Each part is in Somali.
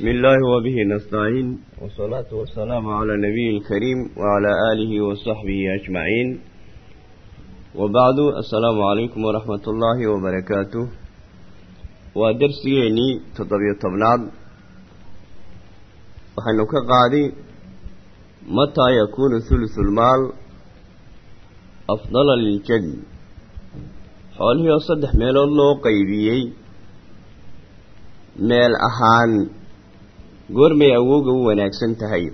بسم الله وبه نستعين والصلاة والسلام على النبي الكريم وعلى آله وصحبه أجمعين وبعد السلام عليكم ورحمة الله وبركاته ودرسيني تطبيع طبناد وحنك قاضي متى يكون ثلث المال أفضل للجد xoolihii oo saddex meelood loo qaybiyey meel ahaan goormay awowga u wanaagsan tahay.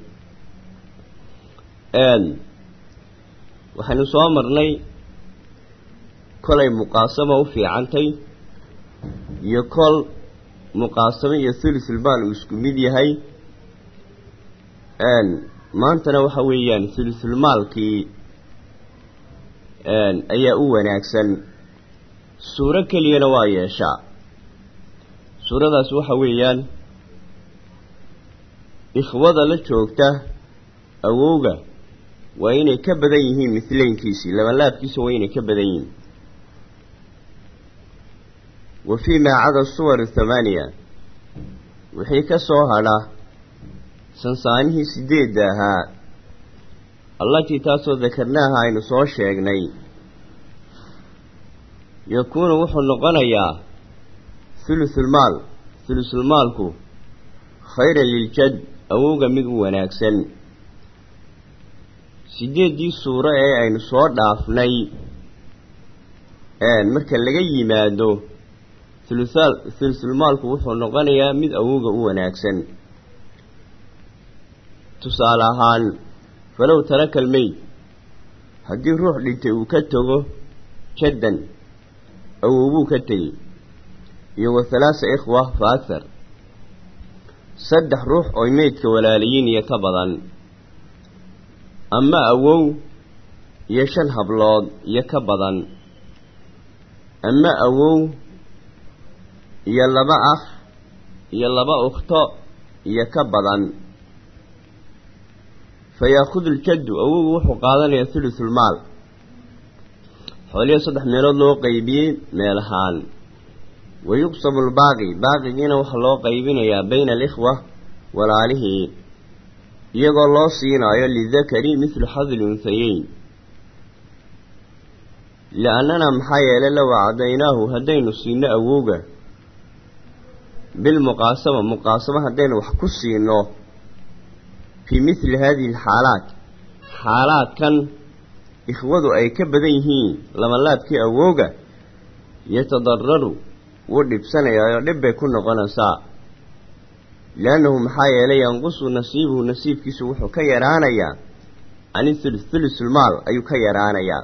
Waxaynu soo marnay kolay muqaasama u fiicantay iyo kol muqaasamo iyo thulusulmaal uu isku mid yahay. Maantana waxa weeyaan thulusulmaalkii ayaa u wanaagsan. Suuro keliyana waa yeeshaa. Suuradaas waxa weeyaan ikhwada la joogta awowga waa inay ka badan yihiin mihlaynkiisii labanlaabkiisa waa inay ka badan yihiin. Wa fii maa cada suwar thamaaniya wixii ka soo hadha sansaanihii sideedda ahaa allatii taasoo dakarnaaha aynu soo sheegnay yakuunu wuxuu noqonayaa thulusulmaal thulusulmaalku khayran liljad awowga mid wanaagsan. Sideeddii suuro ee aynu soo dhaafnay marka laga yimaado thulusaal thulusulmaalku wuxuu noqonayaa mid awowga u wanaagsan. Tusaale ahaan falow taraka almeyd haddii ruux dhintay uu ka tago jaddan awowbuu ka tegey. Iyo wa halaasa ikhwa fa akhar saddex ruux oy meydka walaaliyiin iyo ka badan. Ama awow iyo shan hablood iyo ka badan. Ama awow iyo laba akh iyo laba ukhto iyo ka badan. Fa yaakudu ljaddu awowgu wuxuu qaadanayaa thulusulmaal xooliyo saddex meelood loo qaybiyey meel ahaan wa yuqsamu lbaaqi baaqigiina waxaa loo qaybinayaa bayna alikhwa walaalihii iyagoo loo siinaayo lidakari mithlu xadli unhayeyn li'annana maxaa yeelay low acdaynaahu haddaynu siino awowga bilmuqaasama muqaasamo haddaynu wax ku siino fii mithli hadihi alxaalaat xaalaadkan ikhwadu ay ka badan yihiin labanlaabkii awowga yatadararu wuu dhibsanayaa dhib bay ku noqonaysaa. Liannahu maxaa yeelay yanqusu nasiibuhu nasiibkiisu wuxuu ka yaraanayaa. Cani thulus thulusulmaal ayuu ka yaraanayaa.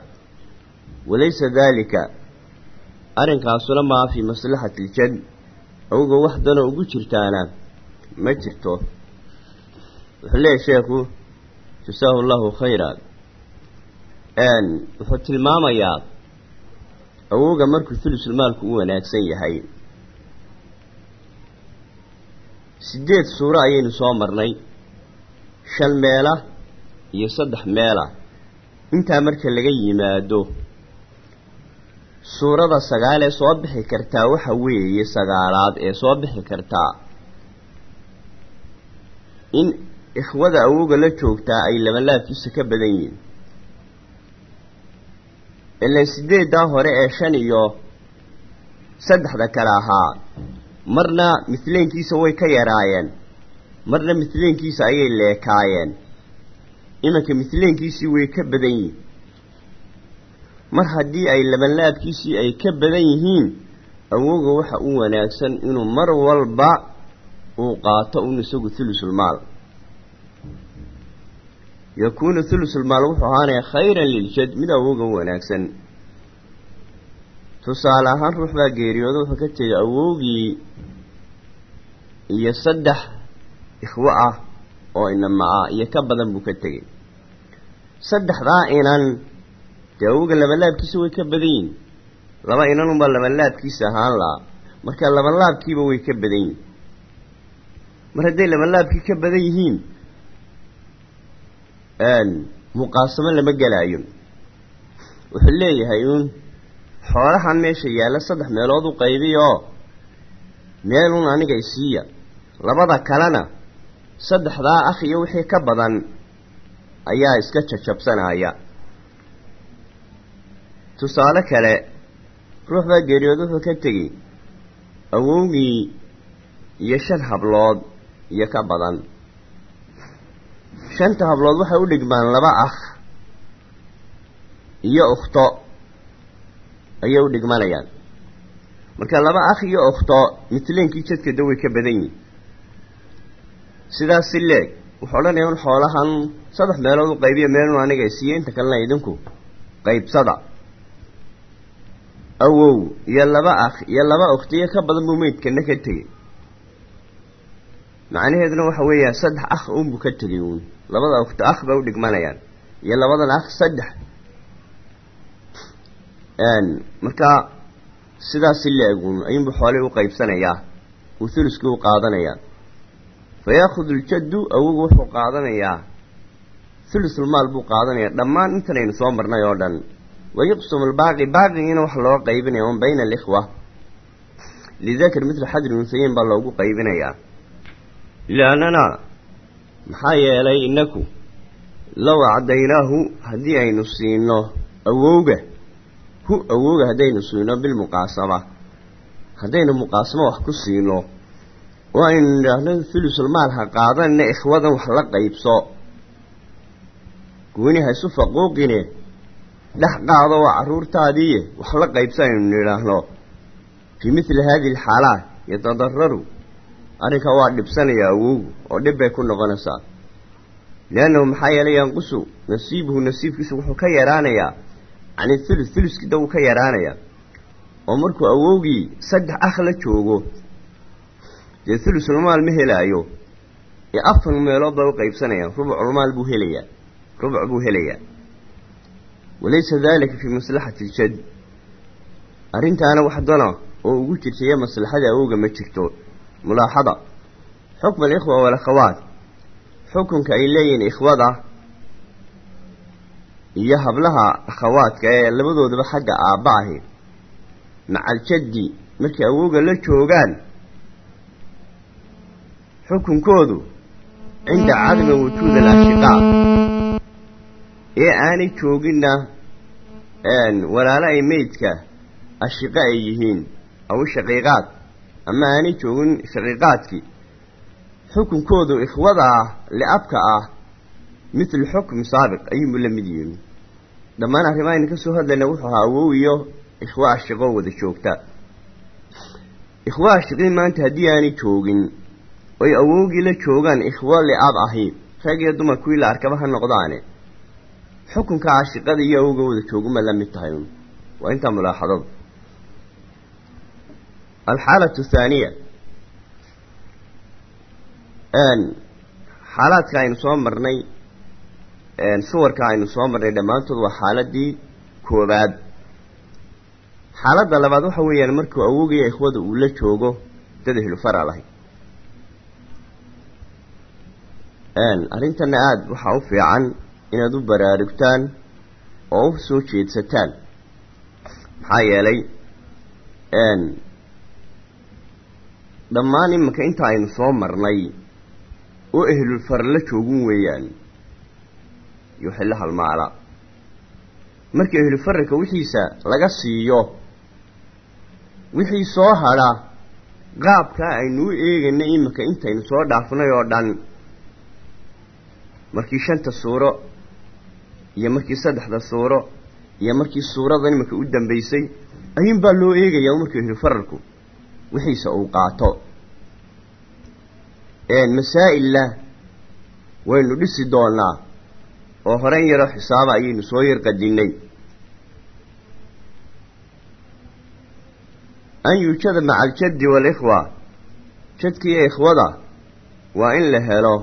Walaysa daalika arrinkaasuna maa fii maslaxati iljad awga wax danoo ugu jirtaana ma jirto. Wuxuu leeyahy sheekhu jasaahu llahu khayra wuxuu tilmaamayaa awowga markuu thulusulmaalku u wanaagsan yahay sideed suuro ayaynu soo marnay. Shan meela iyo saddex meela intaa marka laga yimaado. Suurada sagaal ee soo bixi kartaa waxa weeye sagaalaad ee soo bixi kartaa in ikhwada awowga la joogtaa ay labanlaabkiisa ka badan yihiin ilan sideeddaa hore ee shan iyo saddexda kale ahaa marna mihlaynkiisa way ka yaraayeen. Marna mihlaynkiisa ayay leekaayeen. Iminka mihlaynkiisii way ka badan yihiin. Mar haddii ay labanlaabkiisii ay ka badan yihiin awowga waxa u wanaagsan inuu mar walba uu qaato un isagu thulusulmaal yakuunu thulusulmaal wuxuu ahaanaya khayran liljad mid awowga u wanaagsan. Tusaale ahaan ruux baa geeriyooda wuxuu ka tegay awowgii iyo saddex ikhwo ah oo inama ah iyo ka badan buu ka tegey. Saddexdaa inan dee awowga labanlaabkiisa way ka badan yihiin laba inan unbaa labanlaabkiisa ahaan lahaa. Marka labanlaabkiiba way ka badan yihiin mar hadday labanlaabkii ka badan yihiin muqaasamo lama gelaayo wuxuu leeyahay uun xoolahan meesha yaalla saddex meelood u qaybiy oo meelun aniga isiiya labada kalena saddexdaa akh iyo wixii ka badan ayaa iska jajabsanaya tusaale kale ruux baa geeriyood wuxuu ka tegey awowgii iyo shan hablood iyo ka badan shanta hablood waxay u dhigmaan laba akh iyo ukhto ayay u dhigmanayaan marka laba akh iyo ukhto mitleenkii jadkada way ka badan yihiin sidaas si leeg wuxuu odhanaya un xoolahan saddex meelood u qaybiya meelnu aniga siiye inta kalena idinku qaybsada awow iyo laba akh iyo laba ukhtiyo ka badan buu meydkana ka tegey macnaheeduna waxa weeyaa saddex akh unbuu ka tegay uun. Labada ukhti akh bay u dhigmanayaan. Iyo labadan akh saddex. Marka sidaas si la-egun ayuunbuu xoolihii u qaybsanayaa uu thuluskii u qaadanayaa fa yaakudu ljaddu awogu wuxuu qaadanayaa thulusulmaal buu qaadanayaa dhammaan intan aynu soo marnay oo dhan wayuqsamu albaaqi baaqigiina waxa loo qaybinaya un bayna alikhwa. Lidakar midla xadri unhayeyn baa loogu qaybinayaa liannana maxaa yeelay inaku low acdaynaahu haddii aynu siino awowga hu awowga haddaynu siino bilmuqaasama haddaynu muqaasamo wax ku siino oo aynu nidhaahno thulusulmaal ha qaadanina ikhwadan wax la qaybso gooni ha isu faquuqine dhex qaado waa carruurtaadiiye wax la qaybso aynu nidhaahno fii midli haadihi alxaalaat yatadararu arrinkaa waa dhibsanaya awowgu oo dhib bay ku noqonaysaa liannahu maxaa yeelay yanqusu nasiibuhu nasiibkiisu wuxuu ka yaraanayaa cani thulus thuluskida wuu ka yaraanayaa oo markuu awowgii saddex akh la joogo dee thulusulmaal ma helaayo ee afar meelood bay u qaybsanayaan rubuculmaal buu helayaa rubuc buu helayaa walaysa daalika fii maslaxati ljad. Arrintaana wax dana oo ugu jirtaiyo maslaxada awowga ma jirto mulaaxada. Xukma alikhwa walakhawaat xukunka ay leeyihiin ikhwada iyo hablaha akhawaadka ee labadoodaba xagga aabba ahi. Macaljaddi markay awowga la joogaan xukunkoodu cinda cadmi wujuud alashiqaa ee aanay jooginna walaalo ay meydka ashiqa ay yihiin aw shaqiiqaad ama aanay joogin shaqiiqaadkii xukunkoodu ikhwada ah liabka ah mithlu xukmi saabiq ayuunbu la mid yihiin dhammaan arrimaha aynu ka soo hadlayna wuxuu ahaa awow iyo ikhwa ashiqoo wada joogta. Ikhwa ashiqiin maanta haddii aanay joogin oy awowgii la joogaan ikhwo li-ab ahi rag iyo dumar kuwii la arkaba ha noqdaane. Xukunka ashiqada iyo awowga wada jooguma la mid tahay. Un waa intaa mulaaxadada alxaalatu athaaniya xaalaadka aynu soo marnay suwarka aynu soo marnay dhammaantood waa xaaladii koobaad xaaladda labaad waxa weeyaan markuu awowgiiyo ikhwada uu la joogo dad ehlufaral ahi arrintana aada waxaa u fiican inaad u baraarugtaan oo u soo jeedsataan maxaa yeelay dhammaan iminka inta aynu soo marnay oo ehlulfar la joogun weeyaan yuxilla halmaala markii ehlufarrika wixiisa laga siiyo wixii soo hadha qaabkaa aynu u eegaynay iminka intaynu soo dhaafnay oo dhan markii shanta suuro iyo markii saddexda suuro iyo markii suurada iminka u dambaysay ayuunbaa loo eegayaa markii ehlufararku wixiisa uu qaato. Masaa'illa waynu dhisi doonaa oo horeyn yaroo xisaaba ayaynu soo yar qadinnay an yuujada maca aljaddi waalikhwa jadkiiyo ikhwada waa in la helo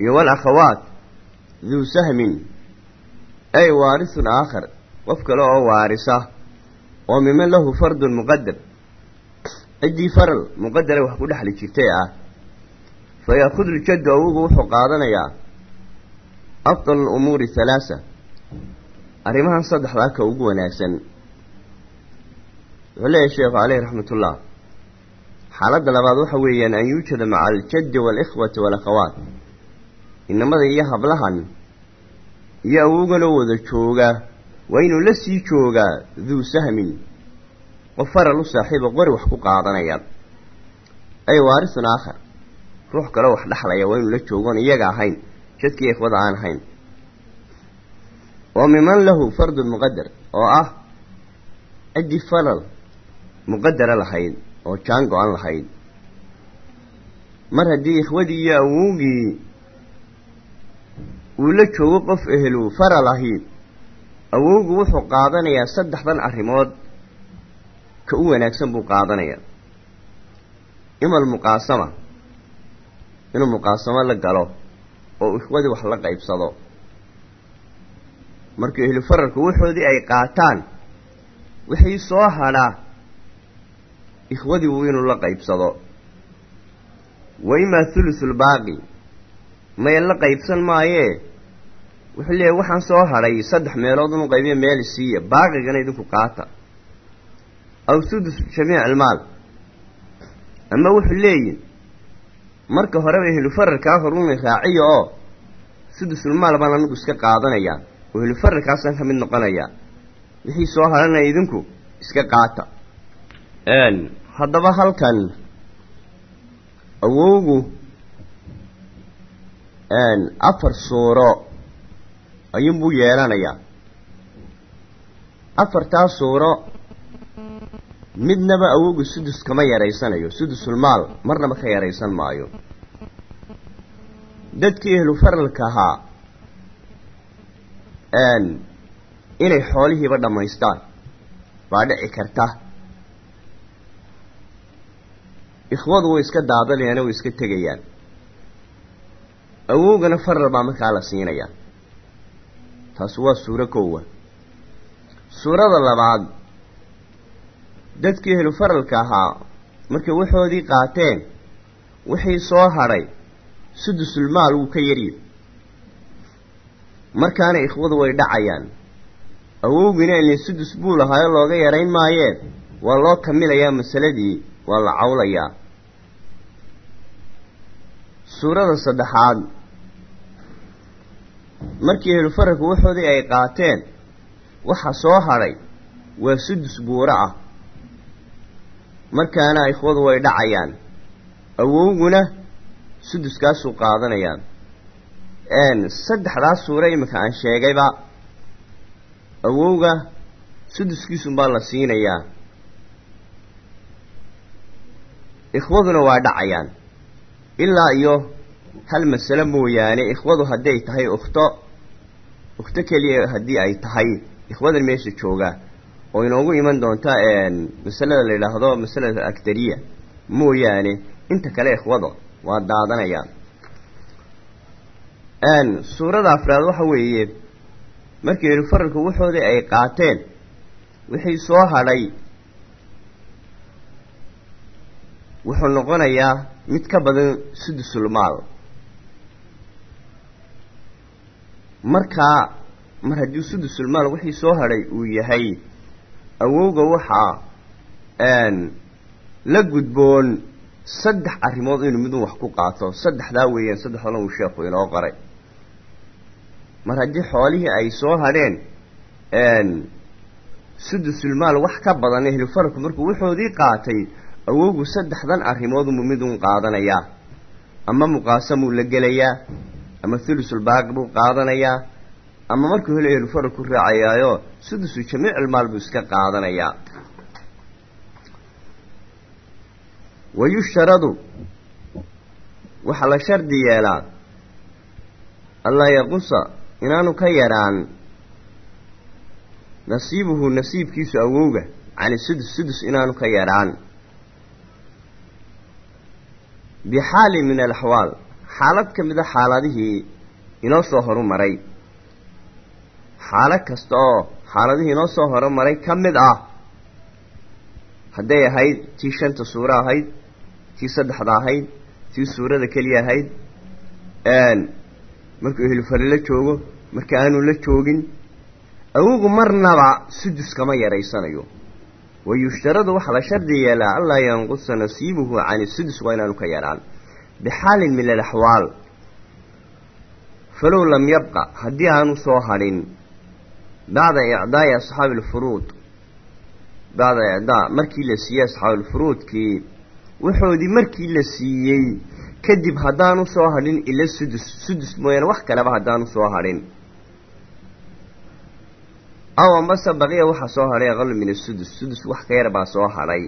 iyo walakhawaat duu sahmin ay waarisun aakhar qof kale oo waarisa oo miman lahu fardun muqadar ciddii faral muqadara wax ku dhexli jirtay ah. Fa yaakudu ljaddu awogu wuxuu qaadanayaa afdal alumuuri halaasa arrimahan saddexdaa ka ugu wanaagsan. Wuxuu leeyahay sheekhu caleyhi raxmatullah xaaladda labaad waxa weeyaan an yuujada maca aljaddi waalikhwati waalakhawaat inamada iyo hablahan iyo awowganoo wada jooga waa inuu la joogaa duu sahmin qof faral u saaxiiba qori wax ku qaadanaya ay waarisun aakhar. Ruux kaleo wax dhexlaya waa inuu la joogoon iyaga ahayn jadkiiyo ikhwada aan ahayn. Oo miman lahu fardun muqadar oo ah ciddii falal muqadara lahayd oo jaan go-an lahayd mar haddii ikhwadii iyo awowgii uu la joogo qof ehelu faral ahi awowgu wuxuu qaadanayaa saddexdan arrimood ka u wanaagsan buu qaadanayaa ima almuqaasama inuu muqaasamo la galo oo ikhwadii wax la qaybsado. Markii ehlu faralku waxoodii ay qaataan wixii soo hadhaa ikhwadii uu inuu la qaybsado. Wa imaa thulusulbaaqi maya la qaybsan maayee wuxuu leeyahy waxaan soo hadhay saddex meelood inu qaybiya meel siiya baaqigana idinku qaata aw sudus jamiic almaal ama wuxuu leeyihiin marka horeba ehlufararkaa horuna raaciya oo sudusulmaal baan anigu iska qaadanayaa oo ehlufararkaasaan ka mid noqonayaa wixii soo hadhanaya idinku iska qaata haddaba halkan awowgu afar suuro ayuunbuu yeelanayaa afartaa suuro midnaba awowgu sudus kama yaraysanayo sudusulmaal marnaba ka yaraysan maayo. Dadkii ehlu faralka ahaa inay xoolihiiba dhammaystaan baa dhici karta. Ikhwadu way iska daadanayaano way iska tegayaan. Awowgana faral baa markaa la siinayaa taasi waa suuro koowa suurada labaad dadkii ehlu faralka ahaa markay waxoodii qaateen wixii soo hadhay sudusulmaal wuu ka yaryi markaana ikhwadu way dhacayaan. Awowgiina ilin sudus buu lahaayo looga yarayn maayeen. Waa loo kamilayaa masaladii waa la cawlayaa. Suurada saddexaad. Markii ehlu faralku waxoodii ay qaateen waxa soo hadhay waa sudus buuro ah markaana ikhwadu way dhacayaan. Awowguna suduskaasuu qaadanayaa saddexdaas suuro iminka aan sheegayba awowga suduskiisunbaa la siinayaa. Ikhwaduna waa dhacayaan. Ilaa iyo hal masale mooyaane ikhwadu hadday tahay ukhto ukhto keliya haddii ay tahay ikhwadan meesha jooga oo inoogu iman doonta masalada la yidhaahdo masalada agdariya mooyaane inta kale ikhwada waa daadanayaan suurada afraad waxa weeye markii ehlu faralku waxoodii ay qaateen wixii soo hadhay wuxuu noqonayaa mid ka badan sudusulmaal markaa mar haddii sudusulmaal wixii soo hadhay uu yahay awowga waxaa la gudboon saddex arrimood inuu midun wax ku qaato. Saddexdaa weeyaan saddexdana uu sheekhu inoo qoray. Mar haddii xoolihii ay soo hadheen sudusulmaal wax ka badan ehlu faralku markuu waxoodii qaatay awowgu saddexdan arrimoodunbu midun qaadanayaa. Ama muqaasamuu la gelayaa ama thulusulbaaqi buu qaadanayaa ama markuu helo ehlu faralku raacayaayo sudusu jamiicilmaal buu iska qaadanayaa. Wayushtaradu waxaa la shardi yeelaa allaa yaqusa inaanu ka yaraan. Nasiibuhu nasiibkiisu awowga cani sudus sudus inaanu ka yaraan. Bixaali min alaxwaal xaalad ka mid a xaaladihii inoo soo horumaray xaalad kasta oo xaaladihii inoo soo horumaray ka mid ah. Hadday ahayd tii shanta suuro ahayd tii saddexda ahayd tii suurada keliya ahayd markuu ehlufari la joogo marka aanu la joogin awowgu marnaba sudus kama yaraysanayo wayushtaradu waxaa la shardi yeelaa anlaa yanqusa nasiibuhu cani sudus waa inaanu ka yaraan. Bixaalin min alaxwaal falow lam yabqa haddii aanu soo hadhin bacda icdaa'i asxaabi alfuruud bacda icdaa markii la siiyey asxaabilfuruudkii wuxoodii markii la siiyey kadib haddaanu soo hadhin ila sudus sudus mooyaane wax kaleba haddaanu soo hadhin aw amase baqiya waxaa soo hadhay aqal min asudus sudus wax ka yar baa soo hadhay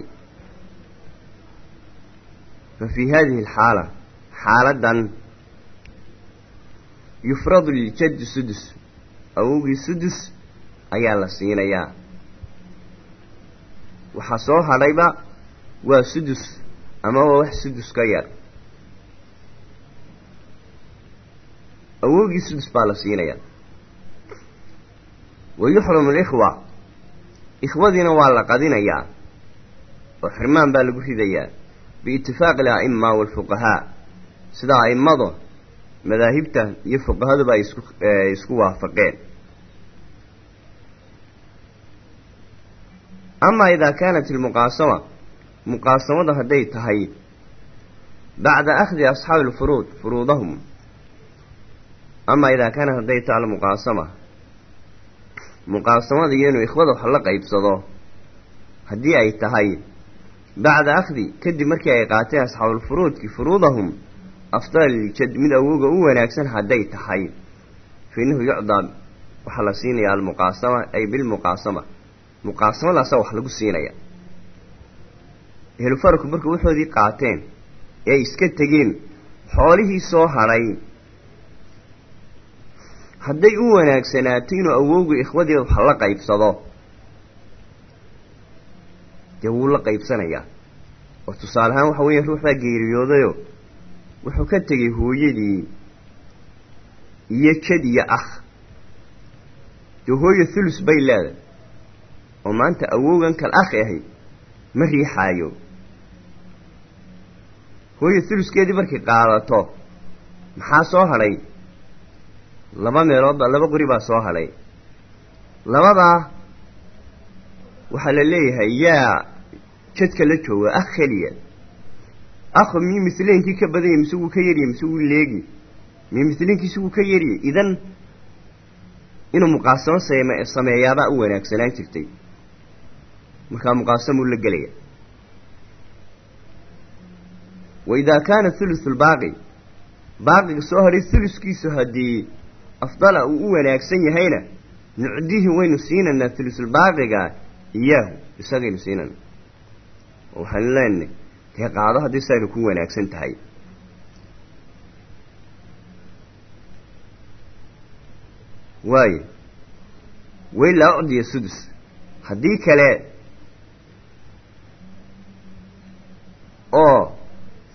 fa fii haadihi alxaala xaaladan yufradu liljaddi sudus awowgii sudus ayaa la siinayaa waxaa soo hadhayba waa sudus ama waa wax sudus ka yar. Awowgii sudus baa la siinayaa wa yuxramu alikhwa. Ikhwadiina waa la qadinayaa oo xirmaan baa lagu ridayaa biitifaaqi ala'ima waalfuqahaa sida a'immadu madaahibta iyo fuqahaduba ay isku isku waafaqeen amaa idaa kaanat ilmuqaasama muqaasamada hadday tahay bacda akhdi asxaabi alfuruud furuudahum. Amaa idaa kaanat hadday tahay almuqaasama muqaasamada iyo inuu ikhwada wax la qaybsado haddii ay tahay bacda akhdi kadib markii ay qaateen asxaabulfuruudki furuudahum afdal liljad mid awooga u wanaagsan hadday tahay. Fa innahu yucdaa waxaa la siinayaa almuqaasama ay bilmuqaasama muqaasamadaasa wax lagu siinaya. Ehlufarku markuu waxoodii qaateen ee iska tegeen xoolihii soo hadhay hadday u wanaagsanaato inuu awowga ikhwadii wax la qaybsado dee wuu la qaybsanayaa. Oo tusaale ahaan waxa weeye ruux baa geeriyoodayo wuxuu ka tegay hooyadii iyo jad iyo akh. Dee hooyo thulus bay leedahay oo maanta awowgan kal akhi ahay ma riixaayo. Hooyo thuluskeedii markay qaadato maxaa soo hadhay laba meeloodba laba qori baa soo hadhay labadaa waxaa la leeyahay yaa jadka la jooga akh keliya akhu miyuu misleenkii ka badanya mise ka yarya mise leegi. Miyuu misleenkiisi wuu ka yarya idan inuu muqaasamo same sameeyaabaa u wanaagsanaan jirtay markaa muqaasamuu la gelaya. Wa idaa kaana thuluthu lbaaqi baaqiga soo hadhay thuluskiisu haddii afdala uu u wanaagsan yahayna nucdihi waynu siinaynaa thulusulbaaqiga iyaahu isagaynu siinayna waxaanu leenahay dee qaado haddii saynu ku wanaagsan tahay? Waayo wailaa ucdiya sudus haddii kale oo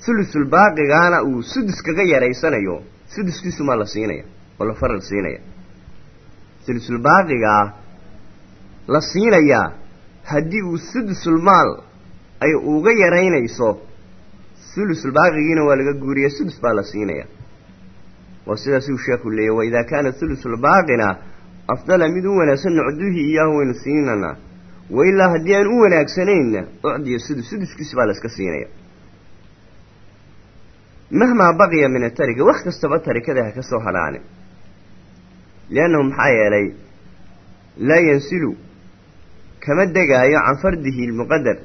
thulusulbaaqigaana uu sudus kaga yaraysanayo suduskiisu maa la siinaya oo la faral siinaya. Thulusulbaaqigaa la siinayaa haddii uu sudusulmaal ay uga yaraynayso thulusulbaaqigiina waa laga guuriya sudus baa la siinaya waa sidaas uu sheekhu leeyahy wa idaa kaana thulusulbaaqina afdala mid u wanaagsan nucduhi iyaahu waynu siinanaa wa ilaa haddii aan u wanaagsanayna ucdiya sudus suduskiisi baa la iska siinaya mahmaa baqiya min atarika wax kastaba tarikada ha ka soo hadhaane liannahu maxaa yeelay laa yansilu kama degaayo can fardihi lmuqadar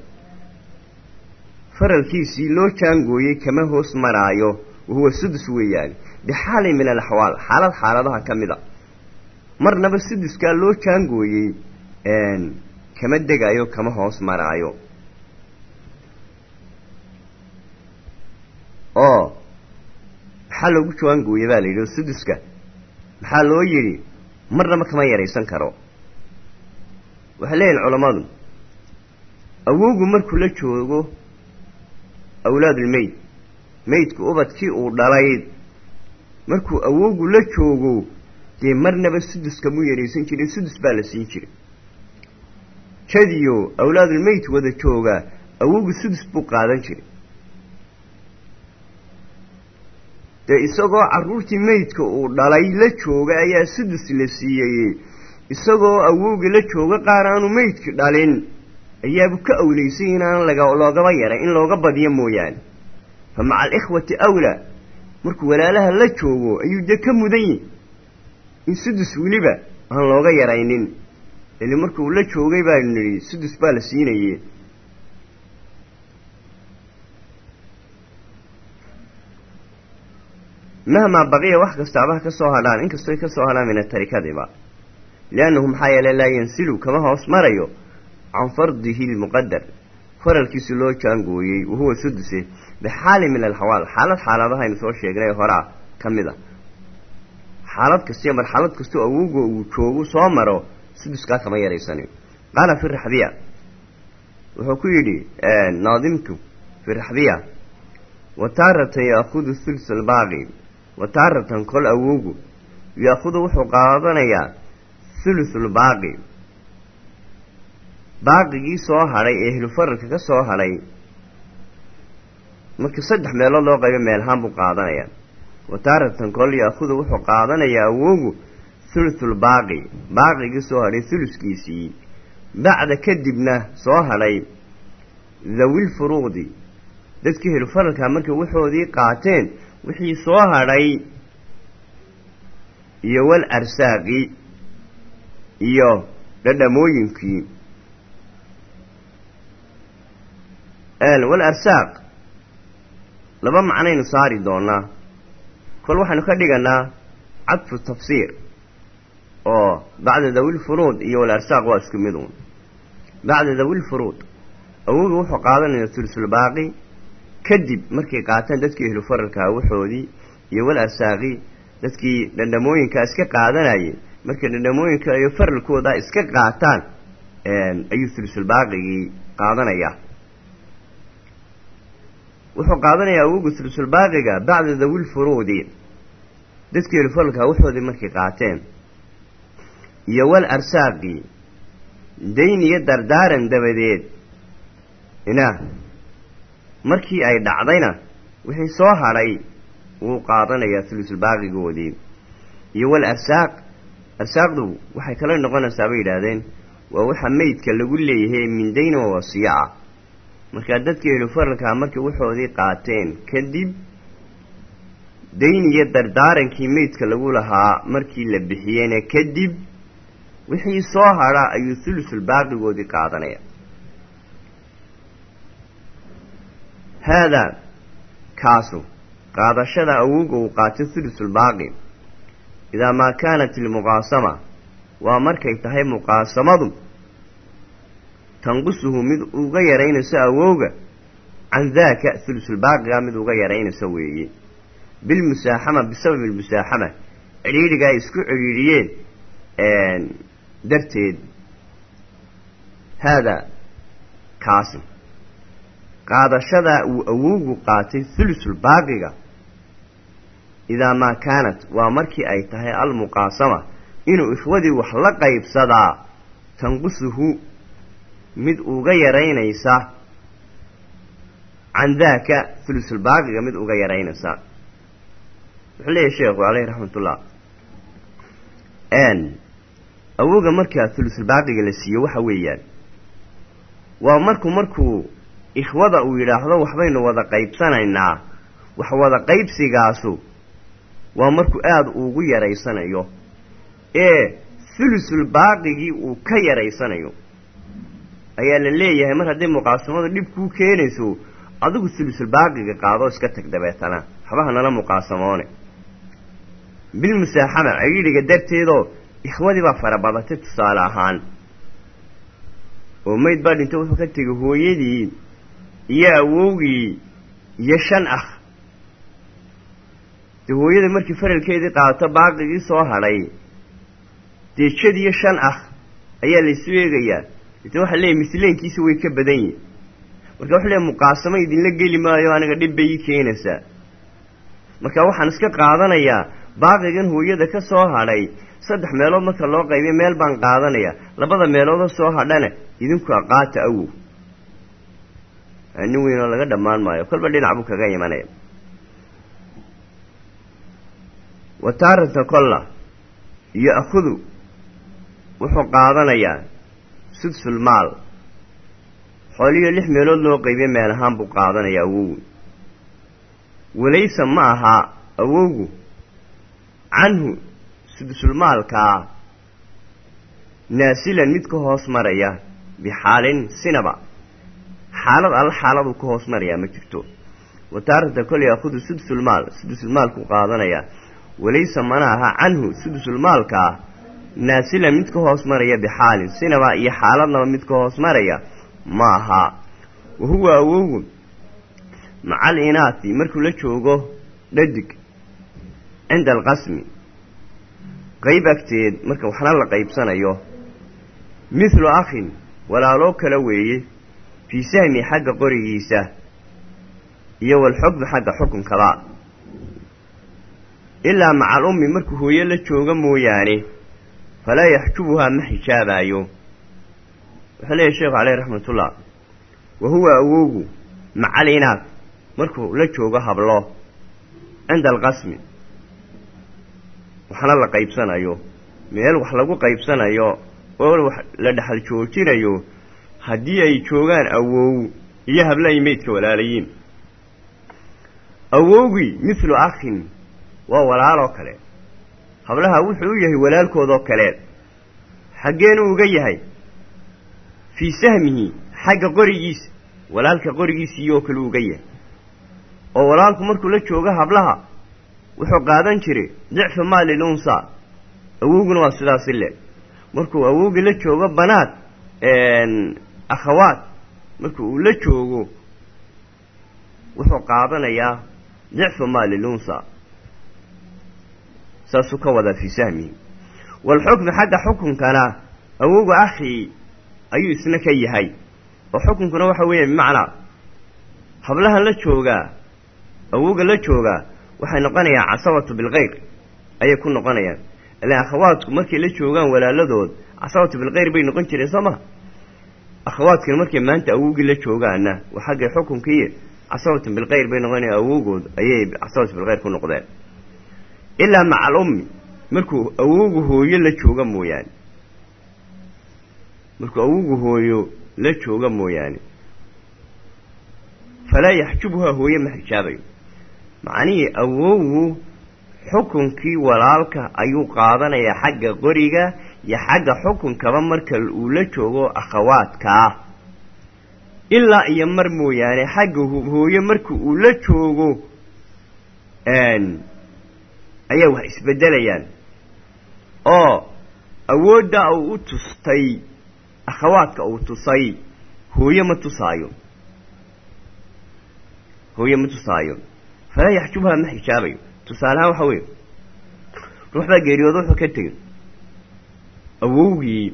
faralkiisii loo jaangooyey kama hoos maraayo wahuwa sudus weeyaane bixaalin min alaxwaal xaalad xaaladaha ka mid a marnaba suduskaa loo jaangooyey kama degaayo kama hoos maraayo oo maxaa loogu jawaangooye baa la yidhi oo suduska maxaa loo yidhi? Marnaba kama yaraysan karo. Waxay leeyihiin culammadu awowgu markuu la joogo awlaadulmeyd meydku ubadkii uu dhalayd. Markuu awowgu la joogo dee marnaba sudus kamuu yaraysan jirin sudus baa la siin jiray. Jadiyo awlaadulmeyd wada jooga awowgu sudus buu qaadan jiray dee isagoo carruurtii meydka uu dhalay la jooga ayaa sudus la siiyey. Isagoo awowga la jooga qaar aanu meydki dhalin ayaabu ka awlaysay inaan loogaba yaray in looga badiyo mooyaane. Fa maca alikhwati awlaa markuu walaalaha la joogo ayuu dee ka mudan yihi in sudus weliba aan looga yaraynin. Ili markuu la joogay baanu nidhi sudus baa la siinaye mahmaa baqiya wax kastaaba ka soo hadhaan inkastoy ka soo hadhaan min atarikadiba liannahu maxaa yeele laa yansilu kama hoos marayo can fardihi lmuqadar faralkiisi loo jaangooyey wahuwa suduse bixaali min alxawaal xaalad xaaladahaynu soo sheegnay horaa ka mid a xaalad kastiyo marxalad kastoo awowga uu joogu soo maro suduskaa kama yaraysanayo qaala fi raxbiya wuxuu ku yidhi naadimku fi raxbiya wa taaratan yaakudu thuluth albaaqi wa taaratan kol awowgu yaakudu wuxuu qaadanayaa thuluthulbaaqi baaqigii soo hadhay ee ehlufaralka ka soo hadhay marka saddex meelood loo qaybo meelhaan buu qaadanayaa wa taaratan kol yaakudu wuxuu qaadanayaa awowgu thuluthulbaaqi baaqigii soo hadhay thuluskiisii bacda kadibna soo hadhay dhawil furuudi. Dadkii ehlufaralkaa markay waxoodii qaateen wixii soo hadhay iyo wal arsaaqi iyo dhadhamooyinkii. Wal arsaaq laba macnaynu saari doonaa. Kol waxaynu ka dhiganaa cadfu tafsiir oo bacda dawil furuud iyo wal arsaaq waa isku mid uun. Bacda dawil furuud awowga wuxuu qaadanaya tulusulbaaqi kadib markay qaataan dadkii ehlu faralkaa waxoodii iyo wal arsaaqi dadkii dhandhamooyinkaa iska qaadanayay markay dhandhamooyinka iyo faralkooda iska qaataan ayuu tulusulbaaqigii qaadanayaa. Wuxuu qaadanayaa awowga tulusulbaaqiga bacda dawil furuudi. Dadkii ehlu faralkaa waxoodii markay qaateen iyo wal arsaaqi dayn iyo dardaaran dabadeed ina markii ay dhacdayna wixii soo hadhay wuu qaadanayaa thulusulbaaqigoodii iyo wal arsaaq arsaaqdu waxay kala noqonaysaa bay yidhaahdeen waa waxa meydka lagu leeyahay min wa wasiya ah markaa dadkii ehlufaralkaa markay waxoodii qaateen kadib dayn iyo dardaarankii meydka lagu lahaa markii la bixiyeyna kadib wixii soo hadha ayuu thulusulbaaqigoodii qaadanaya haadaa kaasu qaadashada awowga uu qaatay thulusulbaaqi idaa maa kaanat ilmuqaasama waa markay tahay muqaasamadu tanqusuhu mid uga yaraynayso awowga can daaka thulusulbaaqiga mid uga yaraynayso weeye bilmusaaxama bisababi almusaaxama cidhiidhiga ay isku cidhiidhiyeen darteed haadaa kaasi qaadashadaa uu awowgu qaatay thulusulbaaqiga idaa maa kaanat waa markii ay tahay almuqaasama inuu ikhwadii wax la qaybsadaa tanqusuhu mid uga yaraynaysa can daaka thulusulbaaqiga mid uga yaraynaysa. Wuxuu leeyahy sheekhu caleyhi raxmatullah awowga markaa thulusulbaaqiga la siiyo waxa weeyaan waa markuu markuu ikhwada uu yidhaahdo waxbaynu wada qaybsanaynaa. Wax wada qaybsigaasu waa markuu aada ugu yaraysanayo ee thulusulbaaqigii uu ka yaraysanayo. Ayaa la leeyahay mar haddii muqaasamadu dhib kuu keenayso adigu thulusulbaaqiga qaado iska tag dabeetana. Waxbaha nala muqaasamoone bilmusaaxama cidhiidhiga darteedoo ikhwadii baa farabadatay tusaale ahaan. Oo mayd baa dhinto wuxuu ka tegay hooyadii iyo awowgii iyo shan ah. Dee hooyada markii faralkeedii qaadato baaqigii soo hadhay dee iyo shan ah ayaa laysu eegayaa deetna waxaa leeyahy misleenkiisa way ka badan yihiin marka wuxuu leeyahy muqaasamo idinla geli maayo aniga dhib bay ii keenaysaa. Marka waxaan iska qaadanayaa baaqigan hooyada ka soo hadhay saddex meelood marka loo qaybiyo meel baan qaadanaya. Labada meeloodoo soo hadhana idinku aqaata awow nin weyn oo laga dhammaan maayo kolba dhinac buu kaga imanaya wa taarata kolla iyo akudu wuxuu qaadanayaa sudsul maal xooliyo lix meelood loo qaybiye meel ahaan buu qaadanayaa awowgu walaysa ma aha awowgu canhu sudusulmaalkaa naasilan mid ka. Hoos maraya bixaalin sinaba xaalad alla xaaladuu ka hoos marayaa ma jirto. Wataarata kol yaakudu sudusulmaal sudusulmaalkuu qaadanayaa walaysa mana aha canhu sudusulmaalkaa naasilan mid ka hoos maraya bixaalin sinaba iyo xaaladnaba mid ka hoos maraya ma aha wa huwa awowgu macal inaati markuu la joogo dhadig cinda alqasmi. Qayb agteed marka waxna la qaybsanayo mithlu akhin walaaloo kale weeye fii sahmi xagga qorigiisa iyo walxukmi xagga xukunkaba ilaa maca al ummi markuu hooyo la joogo mooyaane falaa yaxjubuhaa ma xijaabaayo wuxuu leeyahy sheekhu caleyh raxmatullah wa huwa awowgu macal inaad markuu la joogo hablo cinda alqasmi waxna la qaybsanayo meel wax lagu qaybsanayo oo wax la dhexal joojinayo haddii ay joogaan awow iyo habla ay meydka walaalayiin. Awowgii mithlu akhin waa walaaloo kale. Hablaha wuxuu u yahay walaalkoodoo kaleed xaggeenuu uga yahay. Fii sahmihi xagga qorigiisa walaalka qorigiisiiyoo kale uga yahay. Oo walaalku markuu la joogo hablaha wuxuu qaadan jiray dicfa maalil unsa awowguna waa sidaasi le markuu awowgii la joogo banaad akhawaad marka uu la joogo wuxuu qaadanayaa dicfa maalil unsa saasuu ka wadaa fii sahmihi waalxukmi xagga xukunkana awowga akhii ayuu isna ka yahay. Oo xukunkuna waxa weeye bimacnaa hablahan la joogaa awowga la joogaa waxay noqonayaan casabatu bilkayr ayay ku noqonayaan. Ilaan akhawaadku markay la joogaan walaaladood casabatu bilkayr bay noqon jireen soo maha akhawaadkina markay maanta awowgii la joogaana waa xaggay xukunkii casabatu bilkayr bay noqonayaan awowgood ayay casabatu bilkayr ku noqdeen ilaa maca al ummi markuu awowgu hooyo la jooga mooyaane markuu awowgu hooyo la jooga mooyaane falaa yaxjubuhaa hooye ma xijaabayo macnihii awowgu xukunkii walaalka ayuu qaadanayaa xagga qoriga iyo xagga xukunkaba marka uu la joogo akhawaadkaa ilaa iyo mar mooyaane xagga hooye marka uu la joogo ayaa wax isbedelayaan oo awoodda uu u tustay akhawaadka uu tusay hooye ma tusaayo. Hooye ma tusaayo. Falaa yaxjubhaa ma xijaabayo. Tusaalehaan waxa weeye. Ruux baa geeriyooda wuxuu ka tegey awowgii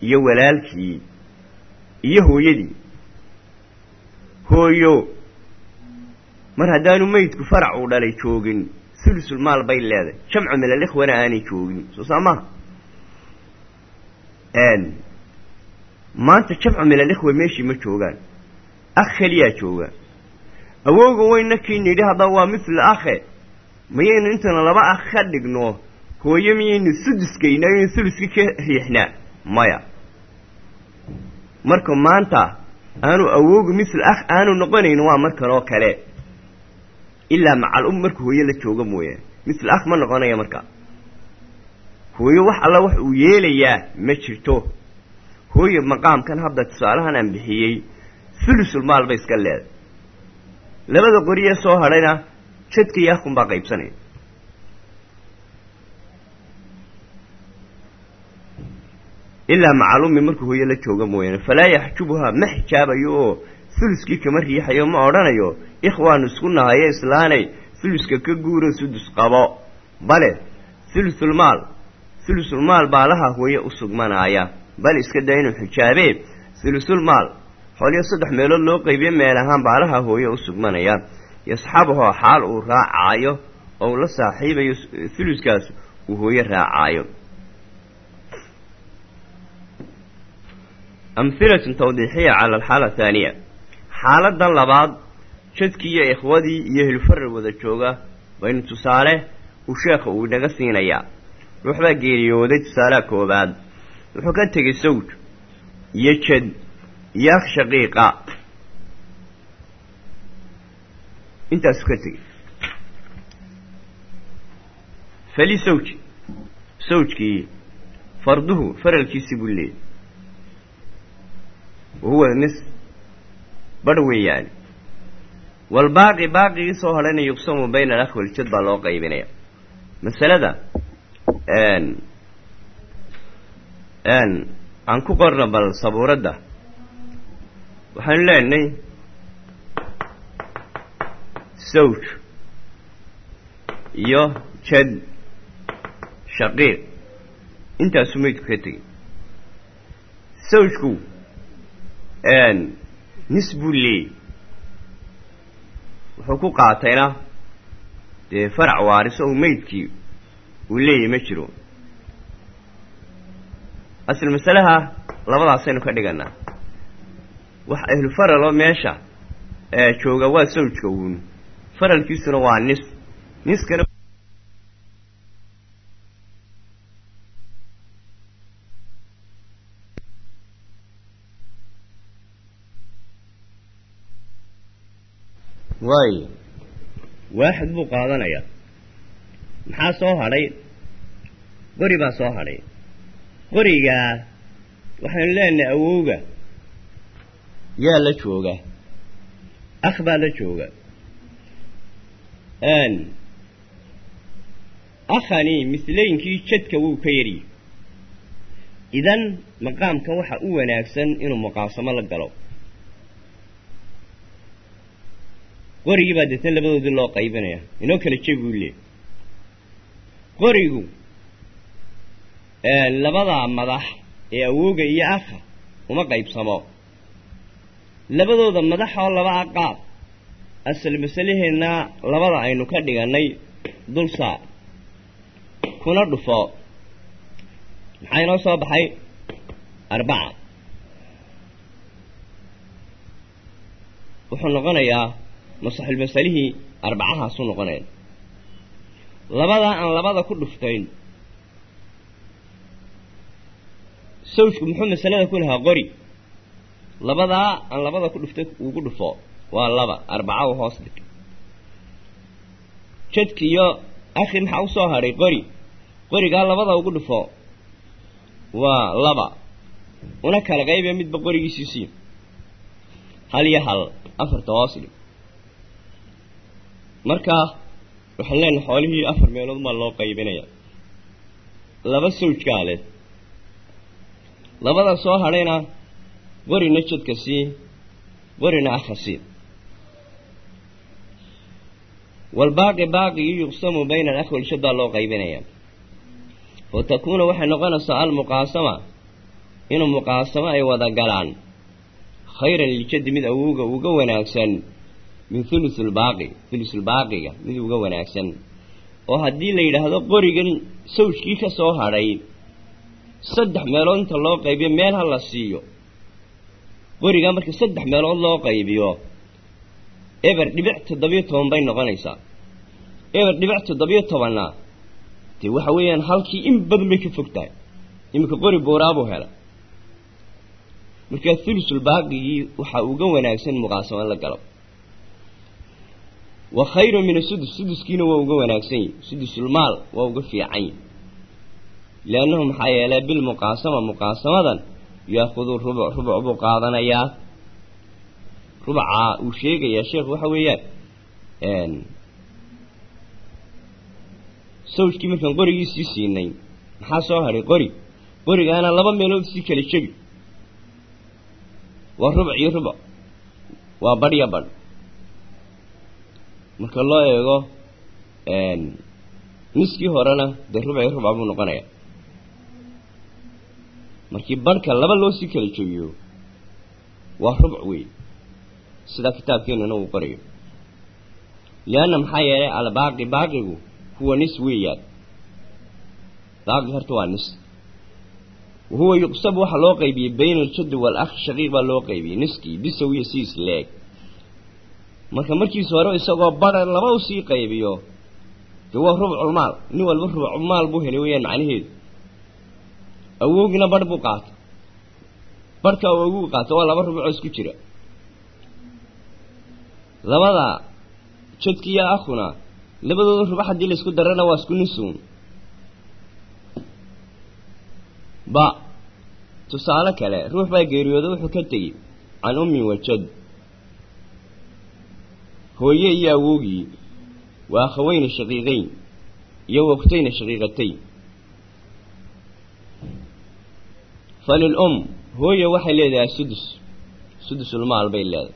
iyo walaalkii iyo hooyadii. Hooyo mar haddaanu meydku farac uu dhalay joogin sulusul maal bay leedahay. Jamcu min alikhwana aanay joogin soo saa maanta jamcu min alikhwa meeshii ma joogaan. Akh keliyaa jooga awowga weyna kii nidhi haddaba waa mithla akhe. Mayaynu intaynu laba akh ka dhigno hooyo miyaynu suduskayna ayaynu suluskii ka riixnaa. Maya. Marka maanta aanu awowga mithla akh aanu noqonayn waa markan oo kale. Ilaa macal um marka hooyo la jooga mooyaane mithla akh ma noqonaya marka. Hooyo wax alla wax uu yeelayaa ma jirto. Hooyo maqaamkan hadda tusaalahan aan bixiyey thulusul maal bay iska leeday labada qoriyee soo hadhayna jadka iyo baa qaybsanaya ilaa macalumi markuu hooyo la jooga mooyaane. Falaa yaxjubuhaa ma xijaabayo oo thuluskii kama riixayo ma odhanayo ikhwaanu isku nahaye islaanay thuluska ka guuro sudus qabo. Bale thulusulmaal thulusulmaal baalaha hooye u sugmanaaya. Bal iska daa inuu xijaabee thulusulmaal xooliyo saddex meelood loo qaybiye meel ahaan baalaha hooye u sugmanaya yasxabuhoo xaal uu raacaayo oo uu la saaxiibayo thuluskaas uu hooye raacaayo amhilatun tawdiixiya cala alxaala athaaniya xaaladan labaad jadkii iyo ikhwadii iyo hilfarar wada jooga baynu tusaale uu sheekha uu inaga siinayaa ruux baa geeriyooday tusaalaha koowaad wuxuu ka tegey sawj iyo jad iyo akh shaqiiqa intaasu ka tegey farduhu faralkiisii buu leeyay wahuwa nis badh weeyaani walbaaqi baaqigii soo hadhana yuqsamu bayna alakh waljad baa loo qaybinaya masalada aan ku qorno bal sabuuradda waxaanu leenahay sawj iyo jad shaqiiq. Intaasu maydku ka tegey sawjku nis buu leeyay wuxuu ku qaatayna dee farac waariso ou maydkii uu leeyahy ma jiro. Asl masalaha labadaasaynu ka dhiganaa. Wax ahlu faraloo meesha jooga waa sawjka uun faralkiisuna waa nis. Niskana waayo waaxid buu qaadanayaa maxaa soo hadhay? Qori baa soo hadhay. Qorigaa waxaynu leenahay awowga. Yaa la jooga. Akh baa la jooga. Akhani misleynkii jadka wuu ka yaryi idan maqaamkan waxa u wanaagsan inuu muqaasamo la galo qorigii baa deetna labadoodii loo qaybinaya inoo kala jebi buu leey qorigu labadaa madax ee awooga iyo akha uma qaybsamo. Labadooda madax oo laba aqaab asal masalaheenna labada aynu ka dhigannay dul saar kuna dhufo. Maxaa inoo soo baxay? Arbaca. Wuxuu noqonayaa masaxulmasalihii arbacahaasuu noqonaya labadaa aan labada ku dhuftayn sawjku muxuu masalada ku lahaa qori. Labadaa aan labada ku dhuftay ugu dhufo waa laba arbaca u hoos dhig. Jadki iyo akhi maxaa u soo hadhay qori. Qorigaa labada ugu dhufo waa laba. Una kala qaybe midba qorigiisii sii hal iyo hal afarta hoos dhig markaa waxaan leenahay xoolihii afar meelood maa loo qaybinaya laba sawjkaa leh labada soo hadhayna qorina jadka sii qorina akha walbaaqi baaqigii yuqsamu bayna alakh walshad baa loo qaybinaya. Wa takuuna waxay noqonaysaa almuqaasama inuu muqaasamo ay wada galaan. Khayran liljaddi mid awowga uga wanaagsan min thulusulbaaqi thulusulbaaqiga mid uga wanaagsan. Oo haddii la yidhaahdo qorigan sawjkii ka soo hadhay saddex meelood inta loo qaybiyo meel ha la siiyo. Qorigaa marka saddex meelood loo qaybiyo eber dhibic toddobiyo toban bay noqonaysaa. Eber dhibic toddobiyo tobanna dee waxa weeyaan halkii in badan bay ka fog tahay. Iminka qori buuraabuu hela markaa thulusulbaaqigii waxaa uga wanaagsan muqaasamo la galo wa khayru min asudus suduskiina waa uga wanaagsan yihi sudusulmaal waa uga fiican yihi liannahu maxaa yeelay bilmuqaasama muqaasamadan yaakudu rubuc rubuc buu qaadanayaa. Rubacaa uu sheegayaa sheekhu waxa weeyaan sawjkii markaan qorigiisii siinay maxaa soo hadhay qori. Qorigaana laba meelood sii kala jebi waa rubuc iyo rubuc. Waa badh iyo badh marka loo eego niskii horena dee rubuc iyo rubuc buu noqonayaa. Markii barhka laba loo sii kala jebiyo waa rubuc wey sidaa kitaabkeenuna uu qorayo lianna maxaa yeelay albaaqi baaqigu huwa nis weeyaan. Baaqi horta waa nis. Wahuwa yuqsab waxaa loo qaybiyey bayna aljaddi waalakh shaqiiq baa loo qaybiyey niskii bisawiya siis leeg marka markiisa hore isagoo badha laba u sii qaybiyo dee waa rubculmaal nin walba rubculmaal buu helay weeyaan macnaheedu. Awowgina badh buu qaatay. Barhka ugu qaato waa laba rubucoo isku jira. Labada jadkiiyo akhuna labadooda rubax haddii la isku darana waa isku nisuun ba tusaale kale ruux baa geeriyooda wuxuu ka tegi can ummin wajad hooye iyo awowgii waa akhaweyna shaqiiqayn iyo waqtayna shaqiiqatayn. Falil um hooye waxay leedahay sudus sudusulmaal bay leedahay.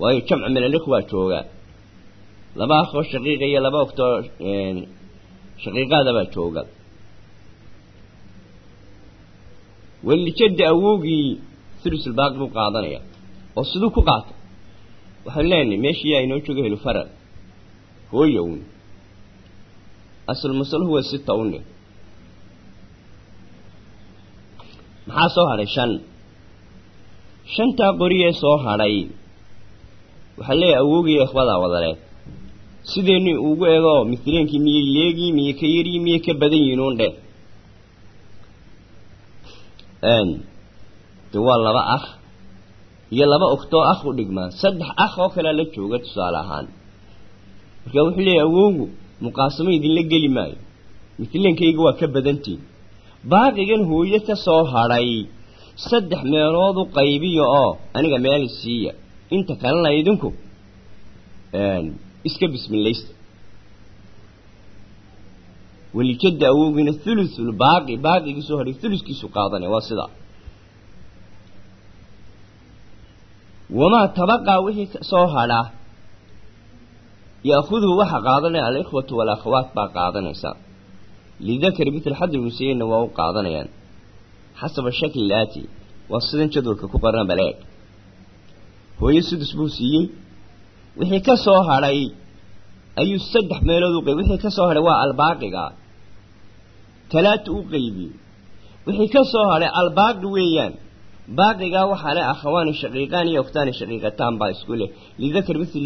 Waayo jamc min alikhwaa joogaa laba akhoo shaqiiqa iyo laba ogtoo shaqiiqaadabaa jooga. Walijadda awowgii sulusulbaaqi buu qaadanaya oo siduu ku qaata waxaanu leenahay meeshii inoo jooga helu faral. Hooya un asal masaluhu waa sita une maxaa soo hadhay shan? Shantaa qoriyee soo hadhay waxaa leeyahay awoogiiyo ikhwadaa wadaleed sideenni ugu ego misleenkii miyay leegii miyay ka yarii miyay ka badan yihiin uun dheh de waa laba akh iyo laba ogtoo akh u dhigmaa saddex akh oo kalea la jooga tusaale ahaan. Markaa wuxuu leeyahy awowgu muqaasamo idinla geli maayo. Misleenkayga waa ka badantiin. Baaqigan hooye ka soo hadhay saddex meelood u qaybiya oo aniga meel siiya. Inta kalena idinku iska bismilaysta walijadda awowgiina thuluthul baaqi baaqigii soo hadhay thuluskiisu qaadanaya waa sidaa wamaa tabaqaa wixii soo hadha ya'khuduhu waxa qaadanaya alikhwatu walakhawaat baa qaadanaysa lidakari mitl xadri musayinna waa u qaadanayaan xasaba shakli laati waa sidan jadwalka ku qorana baleeg hooye sudus buu siiyey wixii ka soo hadhay ayuu saddex meelood u qayb wixii ka soo hadhay waa albaaqiga talaata u qaybiyey wixii ka soo hadhay albaaqi weeyaan baaqigaa waxaa leh akhawaani shaqiiqaan iyo ogtaani shaqiiqataan baa isku leh. Lidakari mitl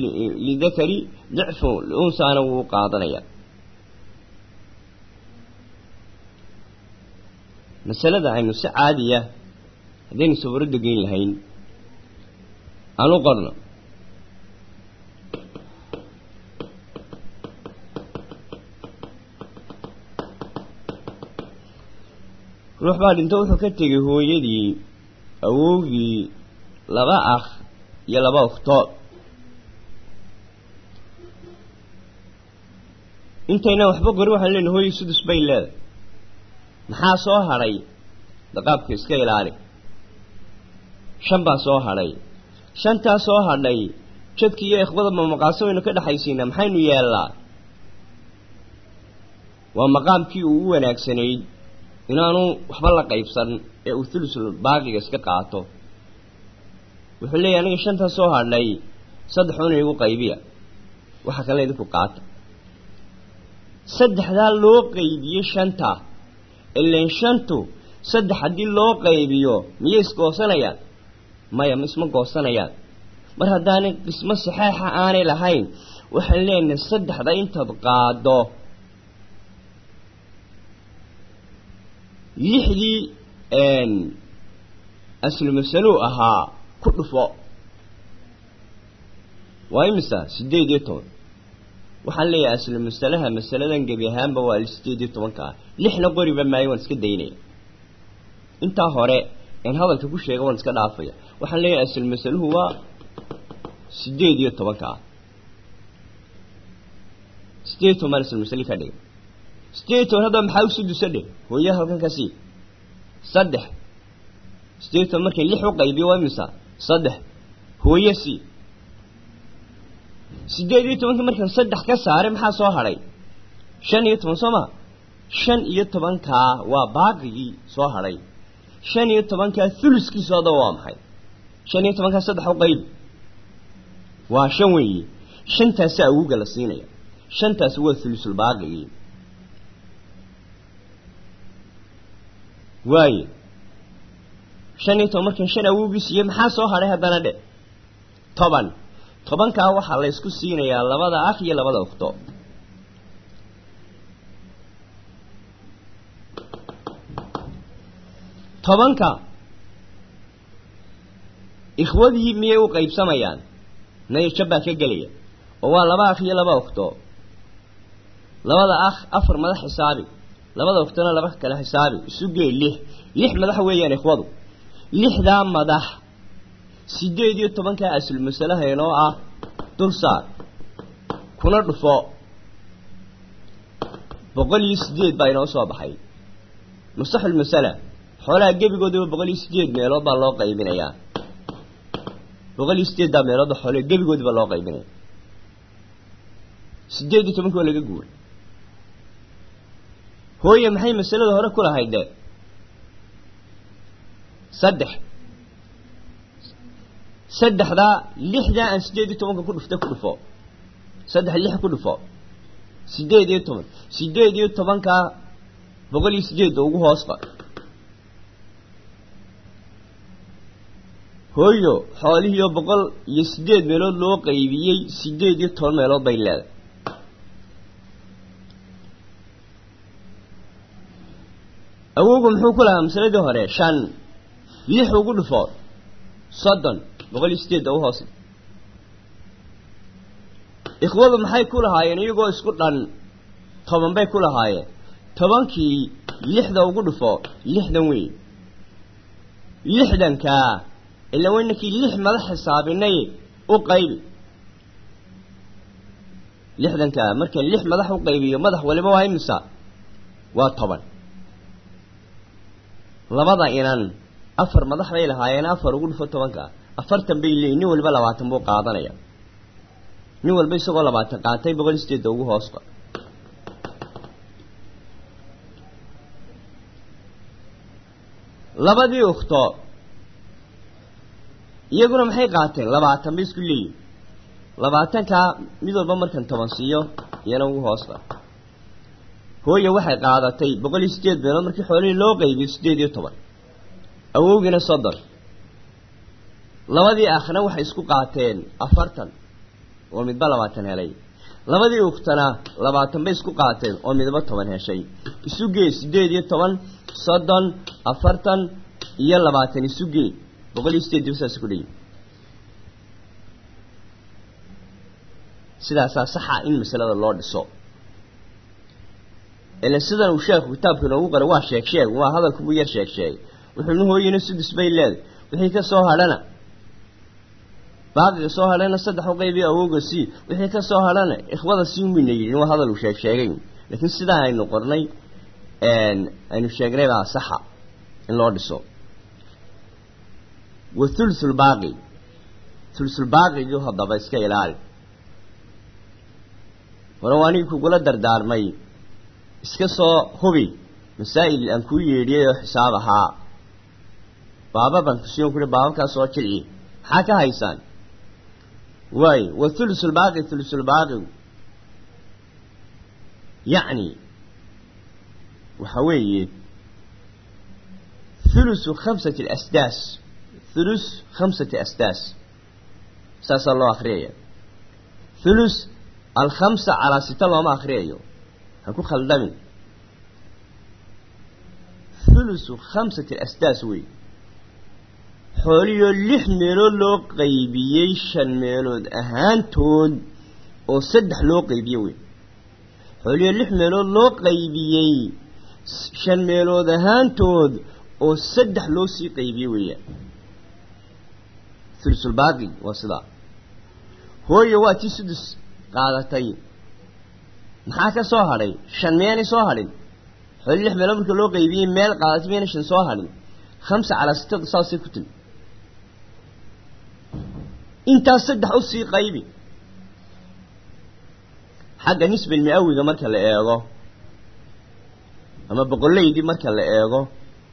lidakari dicfu unsaana wuu qaadanaya masalada aynu si caadiya haddaynu sawiradda geyn lahayn aan u awowgii laba akh iyo laba ogtood intaynaan waxba qorin waxaan leenahay hooye sudus bay leedahay. Maxaa soo hadhay daqaabka iska ilaali. Shan baa soo hadhay shantaa soo hadhay. Jadki iyo ikhwada ma maqaasamaynu ka dhexaysiinaa maxaynu yeellaa? Waa maqaamkii uu u wanaagsanayd inaanu waxba la qaybsan ee uu thulusul baaqiga iska qaato. Wuxuu leeyahy aniga shantaa soo hadhay saddexuna igu qaybiya waxa kale idinku qaata saddexdaa loo qaybiyey shanta. Ilan shantu saddex haddii loo qaybiyo miyay isgoosanayaan maya ma isma goosanayaan. Mar haddaanay qismo saxeixa aanay lahayn waxaan leenahay saddexda intaad qaado lixdii aslu masaluu ahaa ku dhufo. Waa imisa? Siddeed iyo toban. Waxaan leeyahay aslu masalaha masaladan gebi ahaanba waa sideed iyo tobanka ah. Lixna qoriba maayo waan iska daynaya. Intaa hore een hadalka ku sheega waan iska dhaafaya. Waxaan leeyahay aslu masaluhu waa sideed iyo tobanka ah. Sideed iyo toban aslu masali ka dhiga sideed toban haddaba maxaa usudusa dheh hooya halkan ka sii saddex sideed toban markay lix u qaybiyo waa imisa saddex hooye sii sideed iyo tobanka markaan saddex ka saaray maxaa soo hadhay shan iyo toban soo maa shan iyo tobankaa waa baaqigii soo hadhay shan iyo tobankaa thuluskiisu haddaba waa maxay? Shan iyo tobankaa saddex u qayb waa shan weeye shantaasi awuga la siinaya. Shantaasi waa thulusul waaye shan iyo toban markaan shan awogii siiye maxaa soo hadhay haddana dhe? Toban. Tobankaa waxaa la ysku siinayaa labada akh iyo labada ogto tobanka. Ikhwadii miyay u qaybsamayaan? Naya jabbaa ka gelaya oo waa laba akh iyo laba ogto labada akh afar madax xisaabi labada ogtona laba kale xisaabi isu gee lix. Lix madax weeyaan ikhwadu. Lixdaa madax. Sideed iyo tobankaa asul masalaha inoo ah dul saar. Kuna dhufo. Boqol iyo sideed baa inoo soo baxay. Mustaxulmasala xoolaha gebigoodiba boqol iyo sideed meelood baa loo qaybinayaa. Boqol iyo sideeddaa meeloodba xoolaha gebigoodiba loo qaybinaya. Sideed iyo tobanki waa laga guuray hooye maxay masalada hore ku lahayd? De saddex. Saddexdaa lixdaa aan sideed iyo tobanka ku dhufta ku dhufo. Saddex lix ku dhufo. Sideed iyo toban. Sideed iyo tobankaa boqol iyo sideedda ugu hoos qor hooyo xoolihiioo boqol iyo sideed meelood loo qaybiyey sideed iyo toban meelood bay leedahay awowgu muxuu ku lahaa masaladii hore shan. Lix ugu dhufo soddon boqol iyo sideedda u hoose ikhwadu maxay ku lahaayeen? Iyagoo isku dhan toban bay ku lahaayeen. Tobankii lixda ugu dhufo lixdan weyn. Lixdankaa ila weynankii lix madax xisaabinay u qaybi lixdankaa marka lix madax u qaybiyo madax waliba waa imisa? Waa toban labada inan afar madax bay lahaayeen afar ugu dhufo tobanka afartan bay leeyiin nin waliba labaatan buu qaadanaya. Nin walba isagoo labaatan qaatay boqol sideedda ugu hoos qor. Labadii ukhto iyaguna maxay qaateen? Labaatan bay isku leeyihiin labaatankaa mid walba markan toban siiyo iyana ugu hoos qor hooye waxay qaadatay boqol iyo sideed meelood markii xoolihii loo qaybiyo sideed iyo toban. Awowgiina soddon labadii akhna waxay isku qaateen afartan oo midba labaatan helay. Labadii uktana labaatan bay isku qaateen oo midba toban heshay. Isu gee sideed iyo toban soddon afartan iyo labaatan isu gee boqol iyo sideed diba saas ku dhayi sidaasaa saxa in masalada loo dhiso ila sidan uu sheekhu kitaabka inoogu qoray waa sheeg sheeg waa hadalkubuu yar sheeg sheegay wuxuuna hooyina sudus bay leeday wixii ka soo hadhana. Baaqiga soo hadhayna saddex u qaybiyo awowga sii wixii ka soo hadhana ikhwada sii weyna yidhin waa hadal uu sheeg sheegay. Laakiin sidaa aynu qornay aynu sheegnay baa saxa in loo dhiso. Wa thulthulbaaqi thulthulbaaqigii haddaba iska ilaali. Hore waa anigi kugula dardaarmay iska soo hubi. Masaa'il aan kuu yeedhiyay oo xisaab ahaa. Baaba baan kusiyon kuhi baababkaa soo jilci maxaa ka haysaan? Waay wa thulusulbaaqi thulusulbaaqi yacni waxa weeye thulusu khamsati alasdaas thulus khamsati asdaas saasaa loo akriyaya thulus alkhamsa calaa sita looma akriyayo ha ku khaldamin thulusu khamsati alasdaas wey. Xooliyoo lix meelood loo qaybiyey shan meelood ahaantood oo saddex loo qaybiye wey. Xooliyoo lix meelood loo qaybiyey shan meelood ahaantood oo saddex loo sii qaybiye weeyaan thulusulbaaqi waa sidaa. Hooyo waa tii sudus qaadatay maxaa ka soo hadhay? shan miyaanay soo hadhin. Xooli lix meelood marka loo qaybiyey meel qaadatay miyaanay shan soo hadhin. Khamsa calaa sitadu saasay ku timi. Intaas saddex u sii qaybi. Xagga nisbal mi-awiga marka la eego ama boqollaydii marka la eego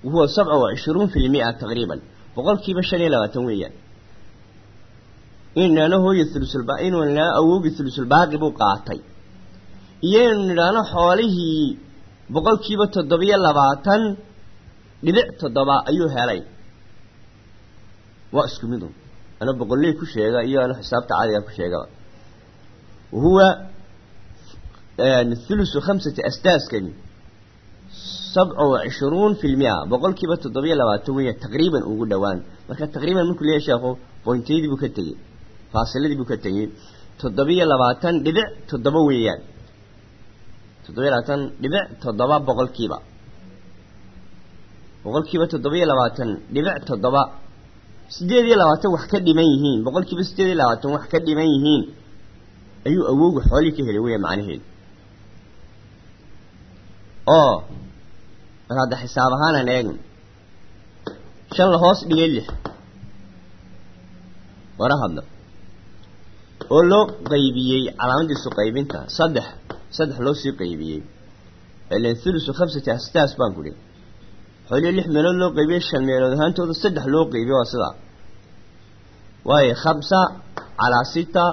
wahuwa sabca wa cishruun fi lmia taqriiban. Boqolkiiba shan iyo labaatan weeyaan. Nidhaano hooya thulusulba inuu nidhaano awowgii thulusulbaaqi buu qaatay iyo inaynu nidhaano xoolihii boqolkiiba toddobiyo labaatan dhibic toddoba ayuu helay. Waa isku midu ana boqolley ku sheega iyo ana xisaabta caadiga ku sheegaba wahuwa thulusu khamsati asdaaskani sabca wa cishruun fi lmia boqolkiiba toddobiyo labaatan weya taqriiban ugu dhowaan. Marka taqriiban markuu leeyahy sheekhu bointayadii buu ka tegey. Faasiladii buu ka tegey. Toddobiyo labaatan dhibic toddoba weeyaan toddobiyo labaatan dhibic toddoba boqolkiiba. Boqolkiiba toddobiyo labaatan dhibic toddoba. Sideed iyo labaatan wax ka dhiman yihiin. Boqolkiiba sideed iyo labaatan wax ka dhiman yihiin. Ayuu awoogu xoolihii ka helay weya macnaheedu. Oo mar hadda xisaab ahaanaan eegn shan la hoos dhigay lix. Wara hadlo. Oo loo qaybiyey calaamadiisu qaybinta. Saddex saddex loo sii qaybiyey. Ilan thulusu khamsati astaas baan kudhi xoolihii lix meelood loo qaybiyey shan meelood ahaantooda saddex loo qaybiye waa sidaa. Waayo khamsa calaa sita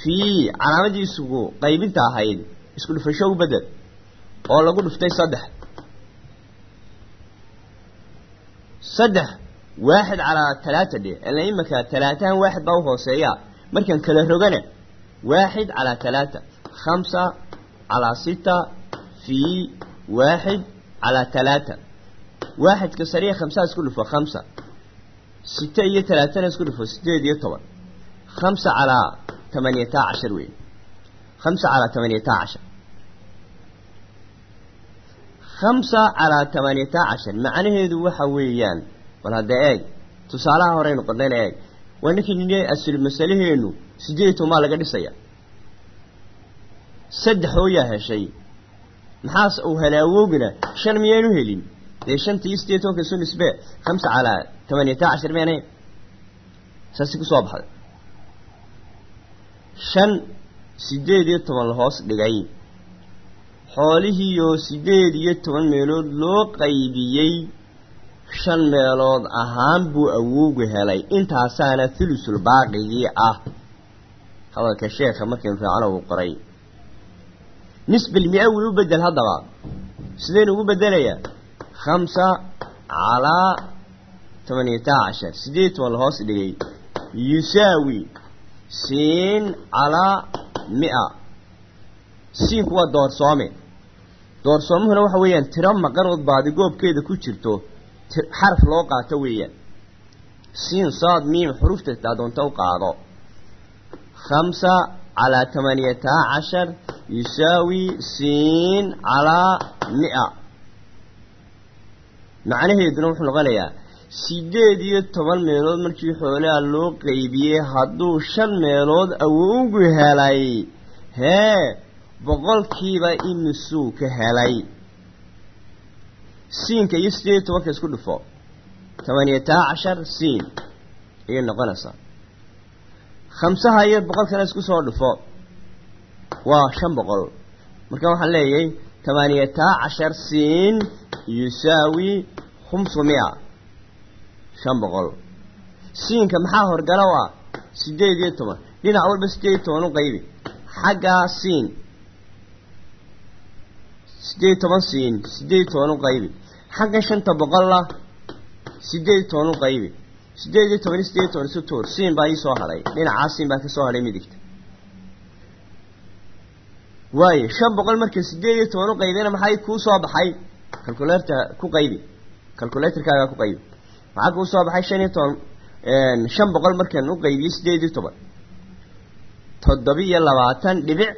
fii calaamadiisugu qaybinta ahayd isku dhufasho u bedel oo lagu dhuftay saddex. Saddex waaxid calaa talaata dhe ila imaka talaatahan waaxid baa u hooseeya markaan kala rogana waaxid calaa talaata fii waaxid calaa talaata waaxidka sariya khamsaa isku dhufo khamsa site iyo talaatana isku dhufo sideed iyo toban khamsa calaa tamaniyata cashar wey khamsa calaa tamaniyata cashar khamsa calaa tamaniyata cashar macnaheedu waxa weeyaan bal hadda eeg tusaalaha horeynu qodnayna eeg waa ninkii nine aslu masalaheenu sideed tomaa laga dhisaya saddex ooyaa heshay. Maxaas uu helay awoogina shan miyaynu helin. Dee shantii sideed tobanka isu nisbe khamsa calaa tamaniyata cashar meenay saasi ku soo baxday. Shan sideed iyo toban la hoos dhigay. Xoolihiioo sideed iyo toban meelood loo qaybiyey shan meelood ahaan buu awoogu helay. Intaasaana thulusul baaqigii ah. Hadalka sheekha markaynu raacano uu qoray nisbal mi-awi u bedel haddaba. Sidaynu ugu bedelayaa khamsa calaa tamaniyata cashar sideed toban la hoos dhigay. Yusaawi siin calaa mia. Siinku waa doorsoome. Doorsoomuhuna waxa weeyaan tiro maqanood baadigoobkeeda ku jirto xaraf loo qaato weeyaan. Siin saad miim xurufta taa doonta u qaado cashar yusaawi siin calaa mia macnaheeduna wuxuu noqonayaa sideed iyo toban meelood markii xoolaha loo qaybiyey hadduu shan meelood awoogu helay hee boqolkiiba imisuu ka helay siinka iyo sideed iyo tobanka isku dhufo tamaniyata cashar siin ayay noqonaysaa khamsaha iyo boqolkana isku soo dhufo waa shan boqol. Marka waxaan leeyahay tamaniyata cashar siin yusaawi khumsu mia shan boqol. Siinka maxaa horgala u ah sideed iyo toban. Dhinac walba sideed iyo toban u qaybi. Xaggaa siin. Sideed iyo toban siin sideed iyo toban u qaybi. Xagga shanta boqolla sideed iyo toban u qaybi sideed iyo toban iyo sideed iyo toban isu tuur. Siin baa ii soo hadhay dhinacaa siin baa ka soo hadhay midigta waayo shan boqol marka sideed iyo toban u qaybina maxay kuu soo baxay? Calculeerta ku qaybi. Calculatorkaaga ku qaybi. Maxaa kuu soo baxay shan iyo toban? Shan boqol markan u qaybiyey sideed iyo toban. Toddobiyo labaatan dhibic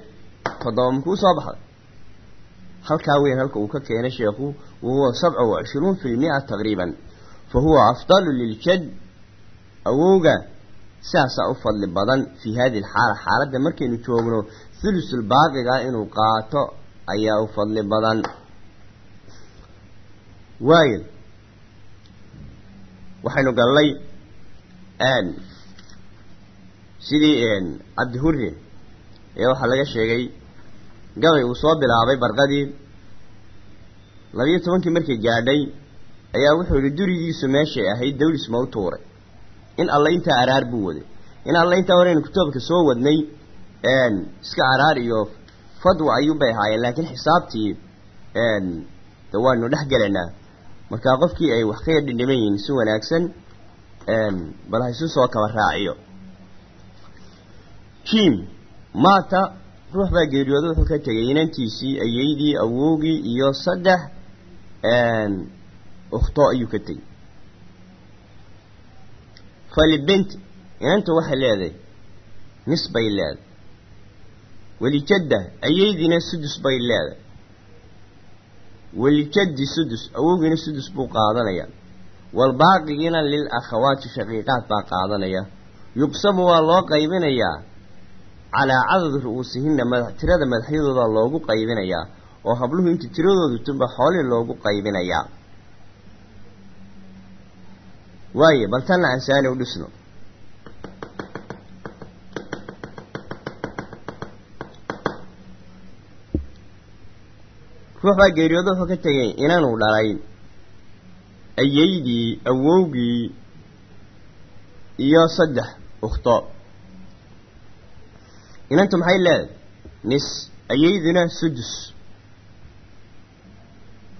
toddoba makuu soo baxday. Halkaa weyn halka uu ka keenay sheekhu wahuwa sabca wa cishruun fi lmia taqriiban fa huwa afdalu liljad awowga sidaasaa u fadli badan fii hadihi alxaala. Xaaladda markaynu joogno thulusul baaqiga inuu qaato ayaa u fadli badan. Waayo waxaynu gallay sidii cabdihurre ee waxaa laga sheegay gabay uu soo bilaabay barqadii. Labiyo tobankii markay gaadhay ayaa wuxuu yihi durigiisu meeshay ahayd dawlis ma u tuuray in alla intaa araar buu waday. In alla intaa horeynu kitaabka soo wadnay iska araar iyo fadwa ayuunbay ahaayeen laakiin xisaabtii de waanu dhex gelaynaa markaa qofkii ay wax ka yadhidhiman yihiin si wanaagsan bal haysu soo kaba raaciyo. Jim maata ruux baa geeriyooday wuxuu ka tegay inantiisii ayeydii awowgii iyo saddex ukhto ayuu ka tegey falibinti inanta waxay leedahay nis bay leedahay. Welijadda ayaydiina sudus bay leedahay. Walijaddi sudus awowgiina sudus buu qaadanayaa walbaaqigiina lil akhawaati shaqiiqaad baa qaadanaya. Yuqsamu waa loo qaybinayaa calaa cadadi ru'uusihinna madax tirada madaxyadooda loogu qaybinayaa oo habluhu inta tiradoodu tunba xoolii loogu qaybinayaa waaye bal tanna ansaani u dhisno. Ruux baa geeriyooda wuxuu ka tegay inanuu dhalay ayaydii awowgii iyo saddex ukhto. Inantu maxay leedahay? Nis ayayduna sudus.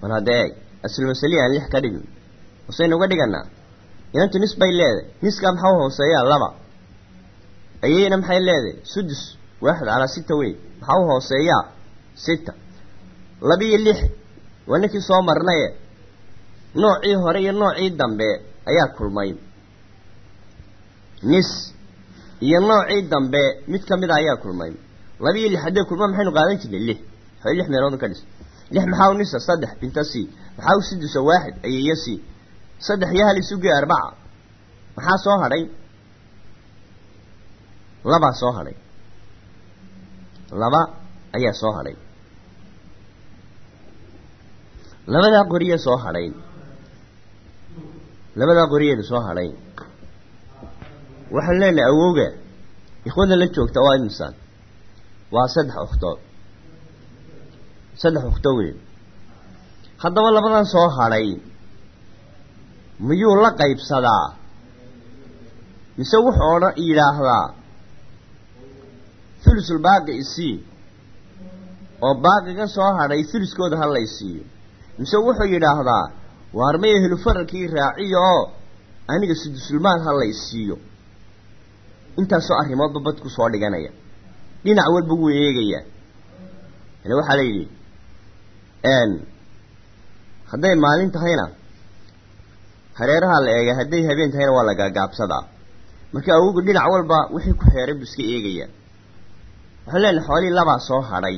Bal hadda eeg aslmasaliya aan lix ka dhigno hoseynu uga dhiganaa inantu nis bay leedahay niskaa maxaa u hooseeyaa? Laba. Ayayna maxay leedahay sudus. Waaxid calaa sita wey u hooseeyaa? Sita. Labiyo lix. Waa ninkii soo marnaye. Noocii hore iyo noocii dambe ayaa kulmay. Nis iyo noocii dambe mid ka mid a ayaa kulmay. Labiyo lix haddee kulma maxaynu qaadan jirnay lix. Lix meelood ka dhis. Lix maxaa u nisa? Saddex. Binta c maxaa u sidusa? Waaxid ayeeyo c saddex iyo hal isugee arbaca maxaa soo hadhay? Labaa soo hadhay. Laba ayaa soo hadhay. Labadaa qoriye soo hadhay. Labadaa qoriyeeda soo hadhay. Waxaan leenahay awowga ikhwada la joogta waa imsaan waa saddex ukhtood saddex ukhto weyn. Haddaba labadan soo hadhay miyuu la qaybsadaa? Mise wuxuu odhan yidhaahdaa thulusul baaqi isii oo baaqigan soo hadhay thuluskooda ha lay siiyo. Mise wuxuu yidhaahdaa waarmay ehlu faralkii raaciya oo aniga sudusulmaal ha lay siiyo. Intaasoo arrimoodba badku soo dhiganaya. Dhinac walba wuu eegayaa yani waxaa la yidhi hadday maalin tahayna hareeraha la eega hadday habeen tahayna waa la gaagaabsadaa marka awogu dhinac walba wixii ku xeeray buu iska eegayaa waxaan leenahay xoolihii labaa soo hadhay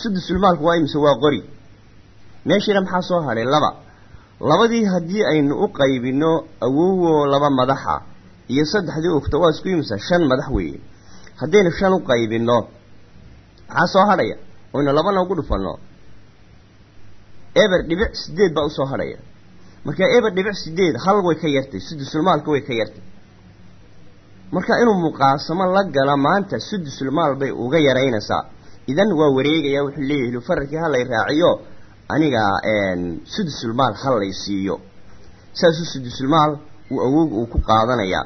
sudusulmaalku waa imise waa qori? Meeshiina maxaa soo hadhay laba. Labadii haddii aynu u qaybino awowoo laba madaxa iyo saddexdii ugta waa isku imisa shan madax weeye. Haddaynu shan u qaybino maxaa soo hadhaya oynu labana ugu dhufanno eber dhibic sideed baa u soo hadhaya marka eber dhibic sideed hal way ka yartay sudusulmaalka way ka yartay. Marka inuu muqaasamo la gala maanta sudusulmaal bay uga yaraynaysaa. Idan waa wareegaya wuxuu leeyahay lufararkii ha lay raaciyo aniga sudusulmaal ha lay siiyo. Saasuu sudusulmaal uu awowga uu ku qaadanayaa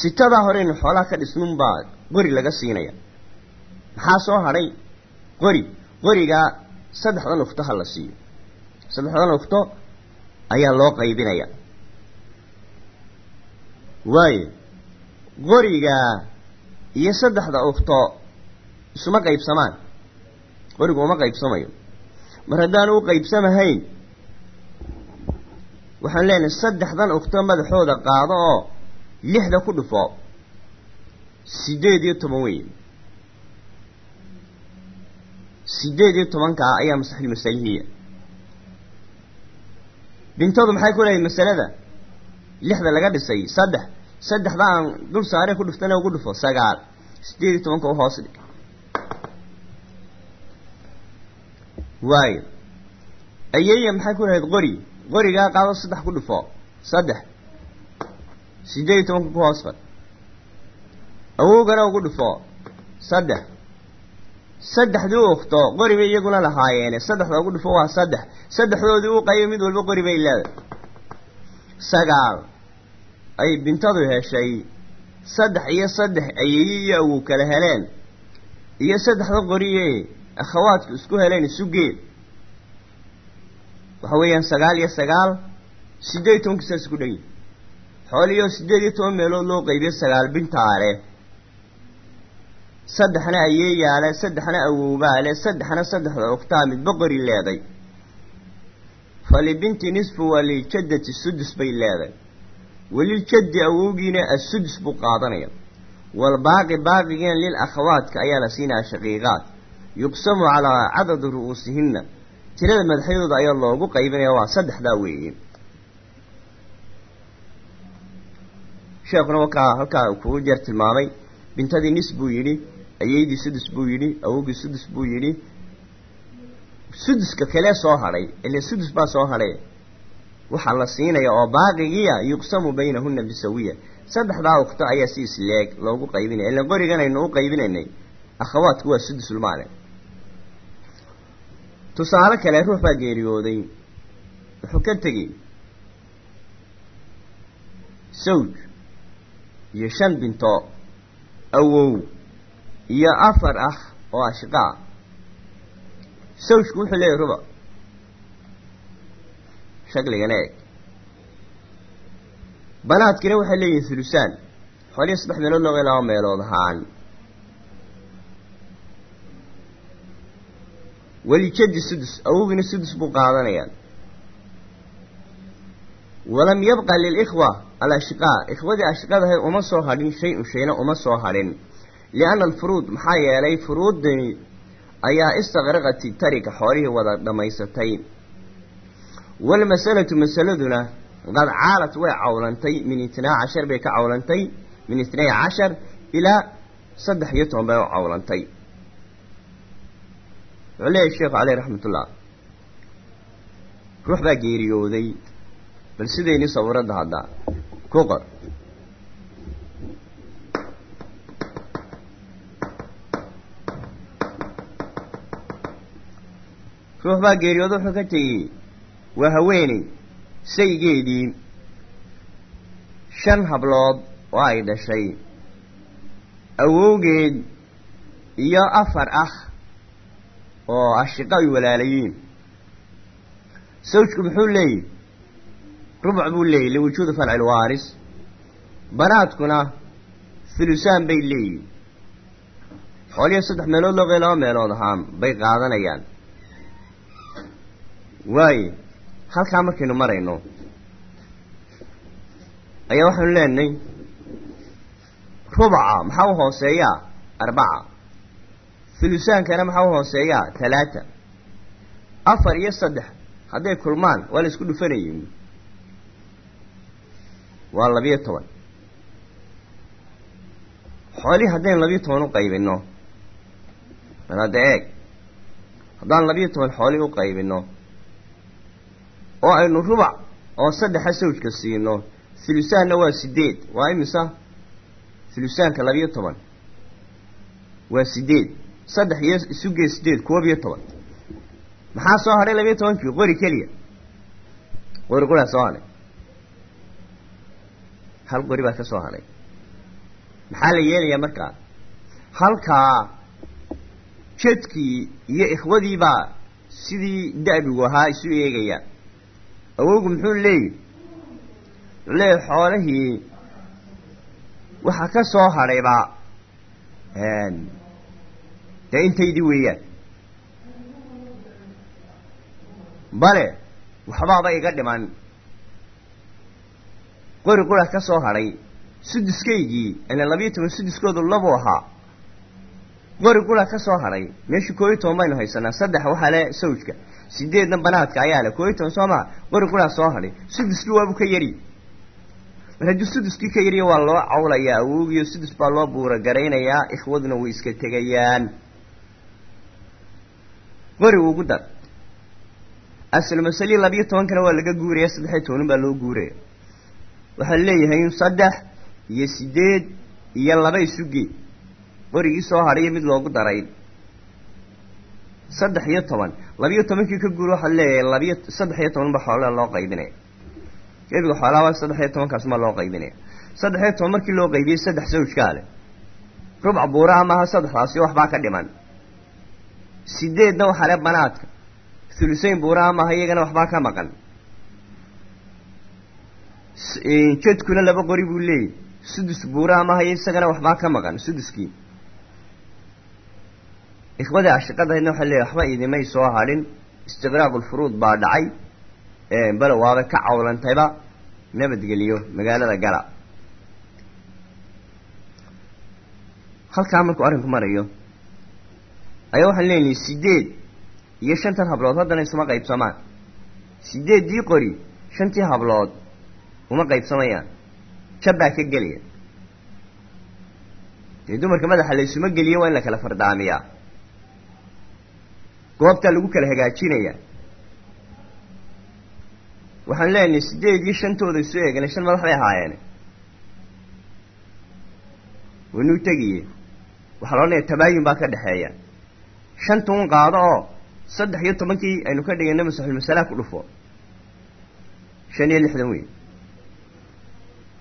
sitadaa horeynu xoolaha ka dhisnunbaa qori laga siinaya. Maxaa soo hadhay qori qorigaa saddexdan ufto ha la siiyo. Saddexdan ufto ayaa loo qaybinaya waayo qorigaa iyo saddexda ufto isuma qaybsamaan. Qorigu uma qaybsamayo. Mar haddaanu u qaybsamahayn waxaan leenahay saddexdan ufto madaxooda qaado oo lixda ku dhufo sideed iyo toban wey sideed iyo tobankaa ayaa masaxil masalihiya bintadu maxay ku leedahay masalada? Lixda laga dhisay saddex. Saddexda aan dul saare ku dhuftana ugu dhufo sagaal. Sideed iyo tobanka u hoos dhig waayo. Ayeeya maxay ku lahayd qori? Qorigaa qaado saddex ku dhufo saddex. Sideed iyo tobanka ku hoos fad awowgana ugu dhufo saddex saddexdii u ukto qori bay iyaguna lahaayeene saddexda ugu dhufo waa saddex. Saddexdoodii u qaybo mid walba qori bay leedahay sagaal. Ay bintadu heshay. Saddex iyo saddex ayeeye iyo awow kala heleen. Iyo saddexda qoriye akhawaadku isku heleen isugeed waxa weeyaan sagaal iyo sagaal sideed iyo tobankii saas ku dhegi xooliyo sideed iyo toban meelood loo qaybiyo sagaal bintaale saddexna ayeeyaale saddexna awowbaale saddexna saddexda ogtaa midba qori leeday falibinti nisfu waliljadati sudus bay leeday. Weliljaddi awowgiina assudus buu qaadanaya. Walbaaqi baaqigiina lil akhawaadka ayaa la siinaya shaqiiqaad. Yuqsamu calaa cadadi ru'uusihinna. Tirada madaxyadooda ayaa loogu qaybinaya waa saddexdaa weeye. Sheekuna wakaa halkaa kugu jeer tilmaamay. Bintadii nis buu yidhi ayeydii sudus buu yidhi awowgii sudus buu yidhi. Suduska kale soo hadhay ile sudus baa soo hadhay waxaa la siinaya oo baaqigiia yuqsamu baynahunna bisawiya. Saddexdaa waqto ayaa si isleeg loogu qaybinaya ilan qorigan aynu u qaybinaynay. Akhawaadku waa sudusulmaale tusaale kale ruux baa geeriyooday. Wuxuu ka tegey sawj iyo shan binto awow iyo afar ah oo ashqaa sawjku wuxuu leeyahy ruba shakligana eeg banaadkina waxay leeyihiin hulusaan xoolihi saddex meelood looga laba meelood ahaan. Walijadi sudus awowgiina sudus buu qaadanayaa walam yabqa lilikhwa alashqaa ikhwadii ashqadahay uma soo hadhin shay-un shayna uma soo hadhin lianna alfuruud maxaa yeelay furuuddani ayaa istaqraqati tarika xoolihii wada dhammaysatay walmasalatu masaladuna qad caalat way cawlantay min itnaa cashar bay ka cawlantay min itnay cashar ilaa saddex iyo toban bay u cawlantay wuxuu leeyahy sheekhu caleyh raxmatullah ruux baa geeriyooday bal sidayni sawiradda hadda ku qor ruux baa geeriyooda wuxuu ka tegey waa haweeney saygeedii shan hablood oo ay dhashay awowgeed iyo afar ah oo ashiqa ay walaalayiin. Sawjku muxuu leeyahy rubuc buu leeyahy liwujuudi falci lwaaris banaadkuna hulusaan bay leeyihiin xoolihi saddex meelood loo qey laba meelood ahaan bay qaadanayaan waaye halkaa markaynu marayno ayaa waxaanu leenahay rubaca maxaa u hooseeyaa arbaca. Hulusaankana maxaa u hooseeyaa talaata. Afar iyo saddex hadday kulmaan waa la isku dhufanayin waa labiyo toban. Xoolihii haddaynu labiyo toban u qaybinno bal hadda eeg haddaan labiyo toban xoolihii u qaybinno oo aynu rubac oo saddexa sawjka siino hulusaanna waa sideed waa imisa hulusaanka labiyo toban? Waa sideed saddex iyo isugee sideed koob iyo toban. Maxaa soo hadhay labiyo tobankii qori keliya. Qori quraa soo hadhay hal qori baa ka soo hadhay maxaa la yeelayaa markaa halkaa jedkii iyo ikhwadiibaa sidii da'bigu ahaa isu eegaya awowgu muxuu leeyihi wuxuu leeyahy xoolihii waxaa ka soo hadhayba dee intaydii weeyaan. Bale waxbaaba iga dhiman. Qori qura ka soo hadhay suduskaygii ila labiyo toban suduskoodu labu ahaa. Qori qura ka soo hadhay meeshii koob iyo toban baynu haysanaa saddex waxaa le sawjka sideedna banaadka ayaa le koob iyo toban soo maa qori quraa soo hadhay suduskii waabu ka yari mar hadduu suduskii ka yariya waa loo cawlayaa awowgiyo sudus baa loo buura garaynayaa ikhwaduna way iska tegayaan qori ugu dar asal masalii labiyo tobankana waa laga guuraya saddexiyo tobanin baa loo guuraya waxaa leeyahay in saddex iyo sideed iyo laba isugee qorigii soo hadhayo mid loogu daray saddex iyo toban labiyo tobankii ka guur waxaa leeyahay labiyo saddex iyo tobanba xoolaa loo qaybinaya gebiga xoolaha saddex iyo tobankaasmaa loo qaybinaya saddex iyo toban markii loo qaybiyey saddex sawjkaa leh rubc buuraha maaha saddexdaasi waxbaa ka dhiman. Sideedna waxaa le banaadka. Thulusayn buuraha maaha iyagana waxbaa ka maqan. Jedkuna laba qori buu leeyahy sudus buuraha maaha isagana waxbaa ka maqan suduskii ikhwadii ashiqadahaydna waxay leeyahy waxba idimay soo hadhin istiqraaqulfuruud baa dhacay. Bale waaba ka cawlantayba nabadgeliyo magaalada gala. Halkaa markuu arrinku marayo ayaa waxaan leenahay sideed iyo shantan hablood haddana isuma qaybsamaan. Sideeddii qori shantii hablood uma qaybsamayaan. Jabbaa ka gelaya dee dumarka madaxa la isuma geliyo waa in la kala fardaamiyaa goobtaa lagu kala hagaajinayaa waxaan leenahay sideed iyo shantooda isu eegana shan madax bay ahaayeen waynuu tegiye waxaa la odhanaya tabaayun baa ka dhexeeya shanta un qaado oo saddex iyo tobankii aynu ka dhigayna masaxulmasalaha ku dhufo. Shan iyo lixdan wey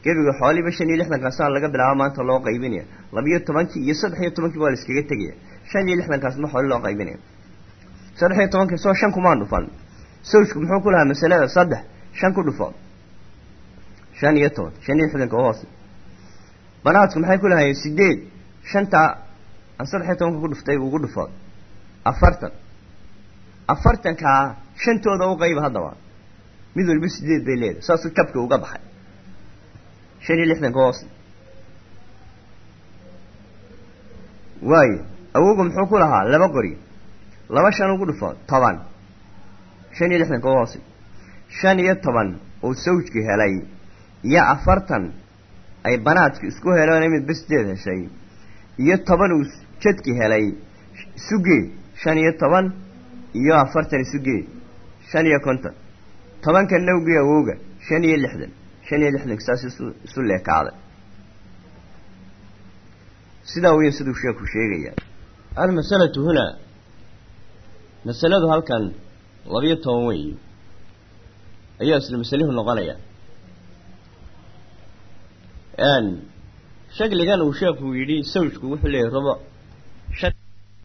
gebiga xooliiba shan iyo lixdankaasaa laga bilaabo maanta loo qaybinaya labiyo tobankii iyo saddex iyo tobankii baa la iskaga tegaya. Shan iyo lixdankaas ma xooli loo qaybinaya saddex iyo tobankii soo shan kumaan dhufan. Sawjku muxuu ku lahaa masalada saddex shan ku dhufo. Shan iyo toban shan iyo lixdanka hoose banaadku maxay ku lahaayeen sideed shantaa aan saddex iyo tobanka ku dhuftay ugu dhufo. Afartan. Afartankaa shantooda u qayba haddaba. Mid walba sideed bay leedahay saasuu jabka uga baxay. Shan iyo lixdanka hoose waayo awowga muxuu ku lahaa laba qori laba shan ugu dhufo toban. Shan iyo lixdanka hoose shan iyo toban oo sawjki helay iyo afartan ay banaadki isku heleen midba sideed heshay iyo toban uu jadki helay isugee shan iyo toban iyo afartan isugee shan iyo konton. Tobanka nawgii awowga shan iyo lixdan. Shan iyo lixdanka saas isu leekaaday. Sidaa weya siduu sheeku sheegayaa almasalatu hunaa masaladu halkan labiyo toban weey ayaa isla masalihu noqonaya. Shakligan uu sheekhu yidhi sawjku wuxuu leeyahy rabo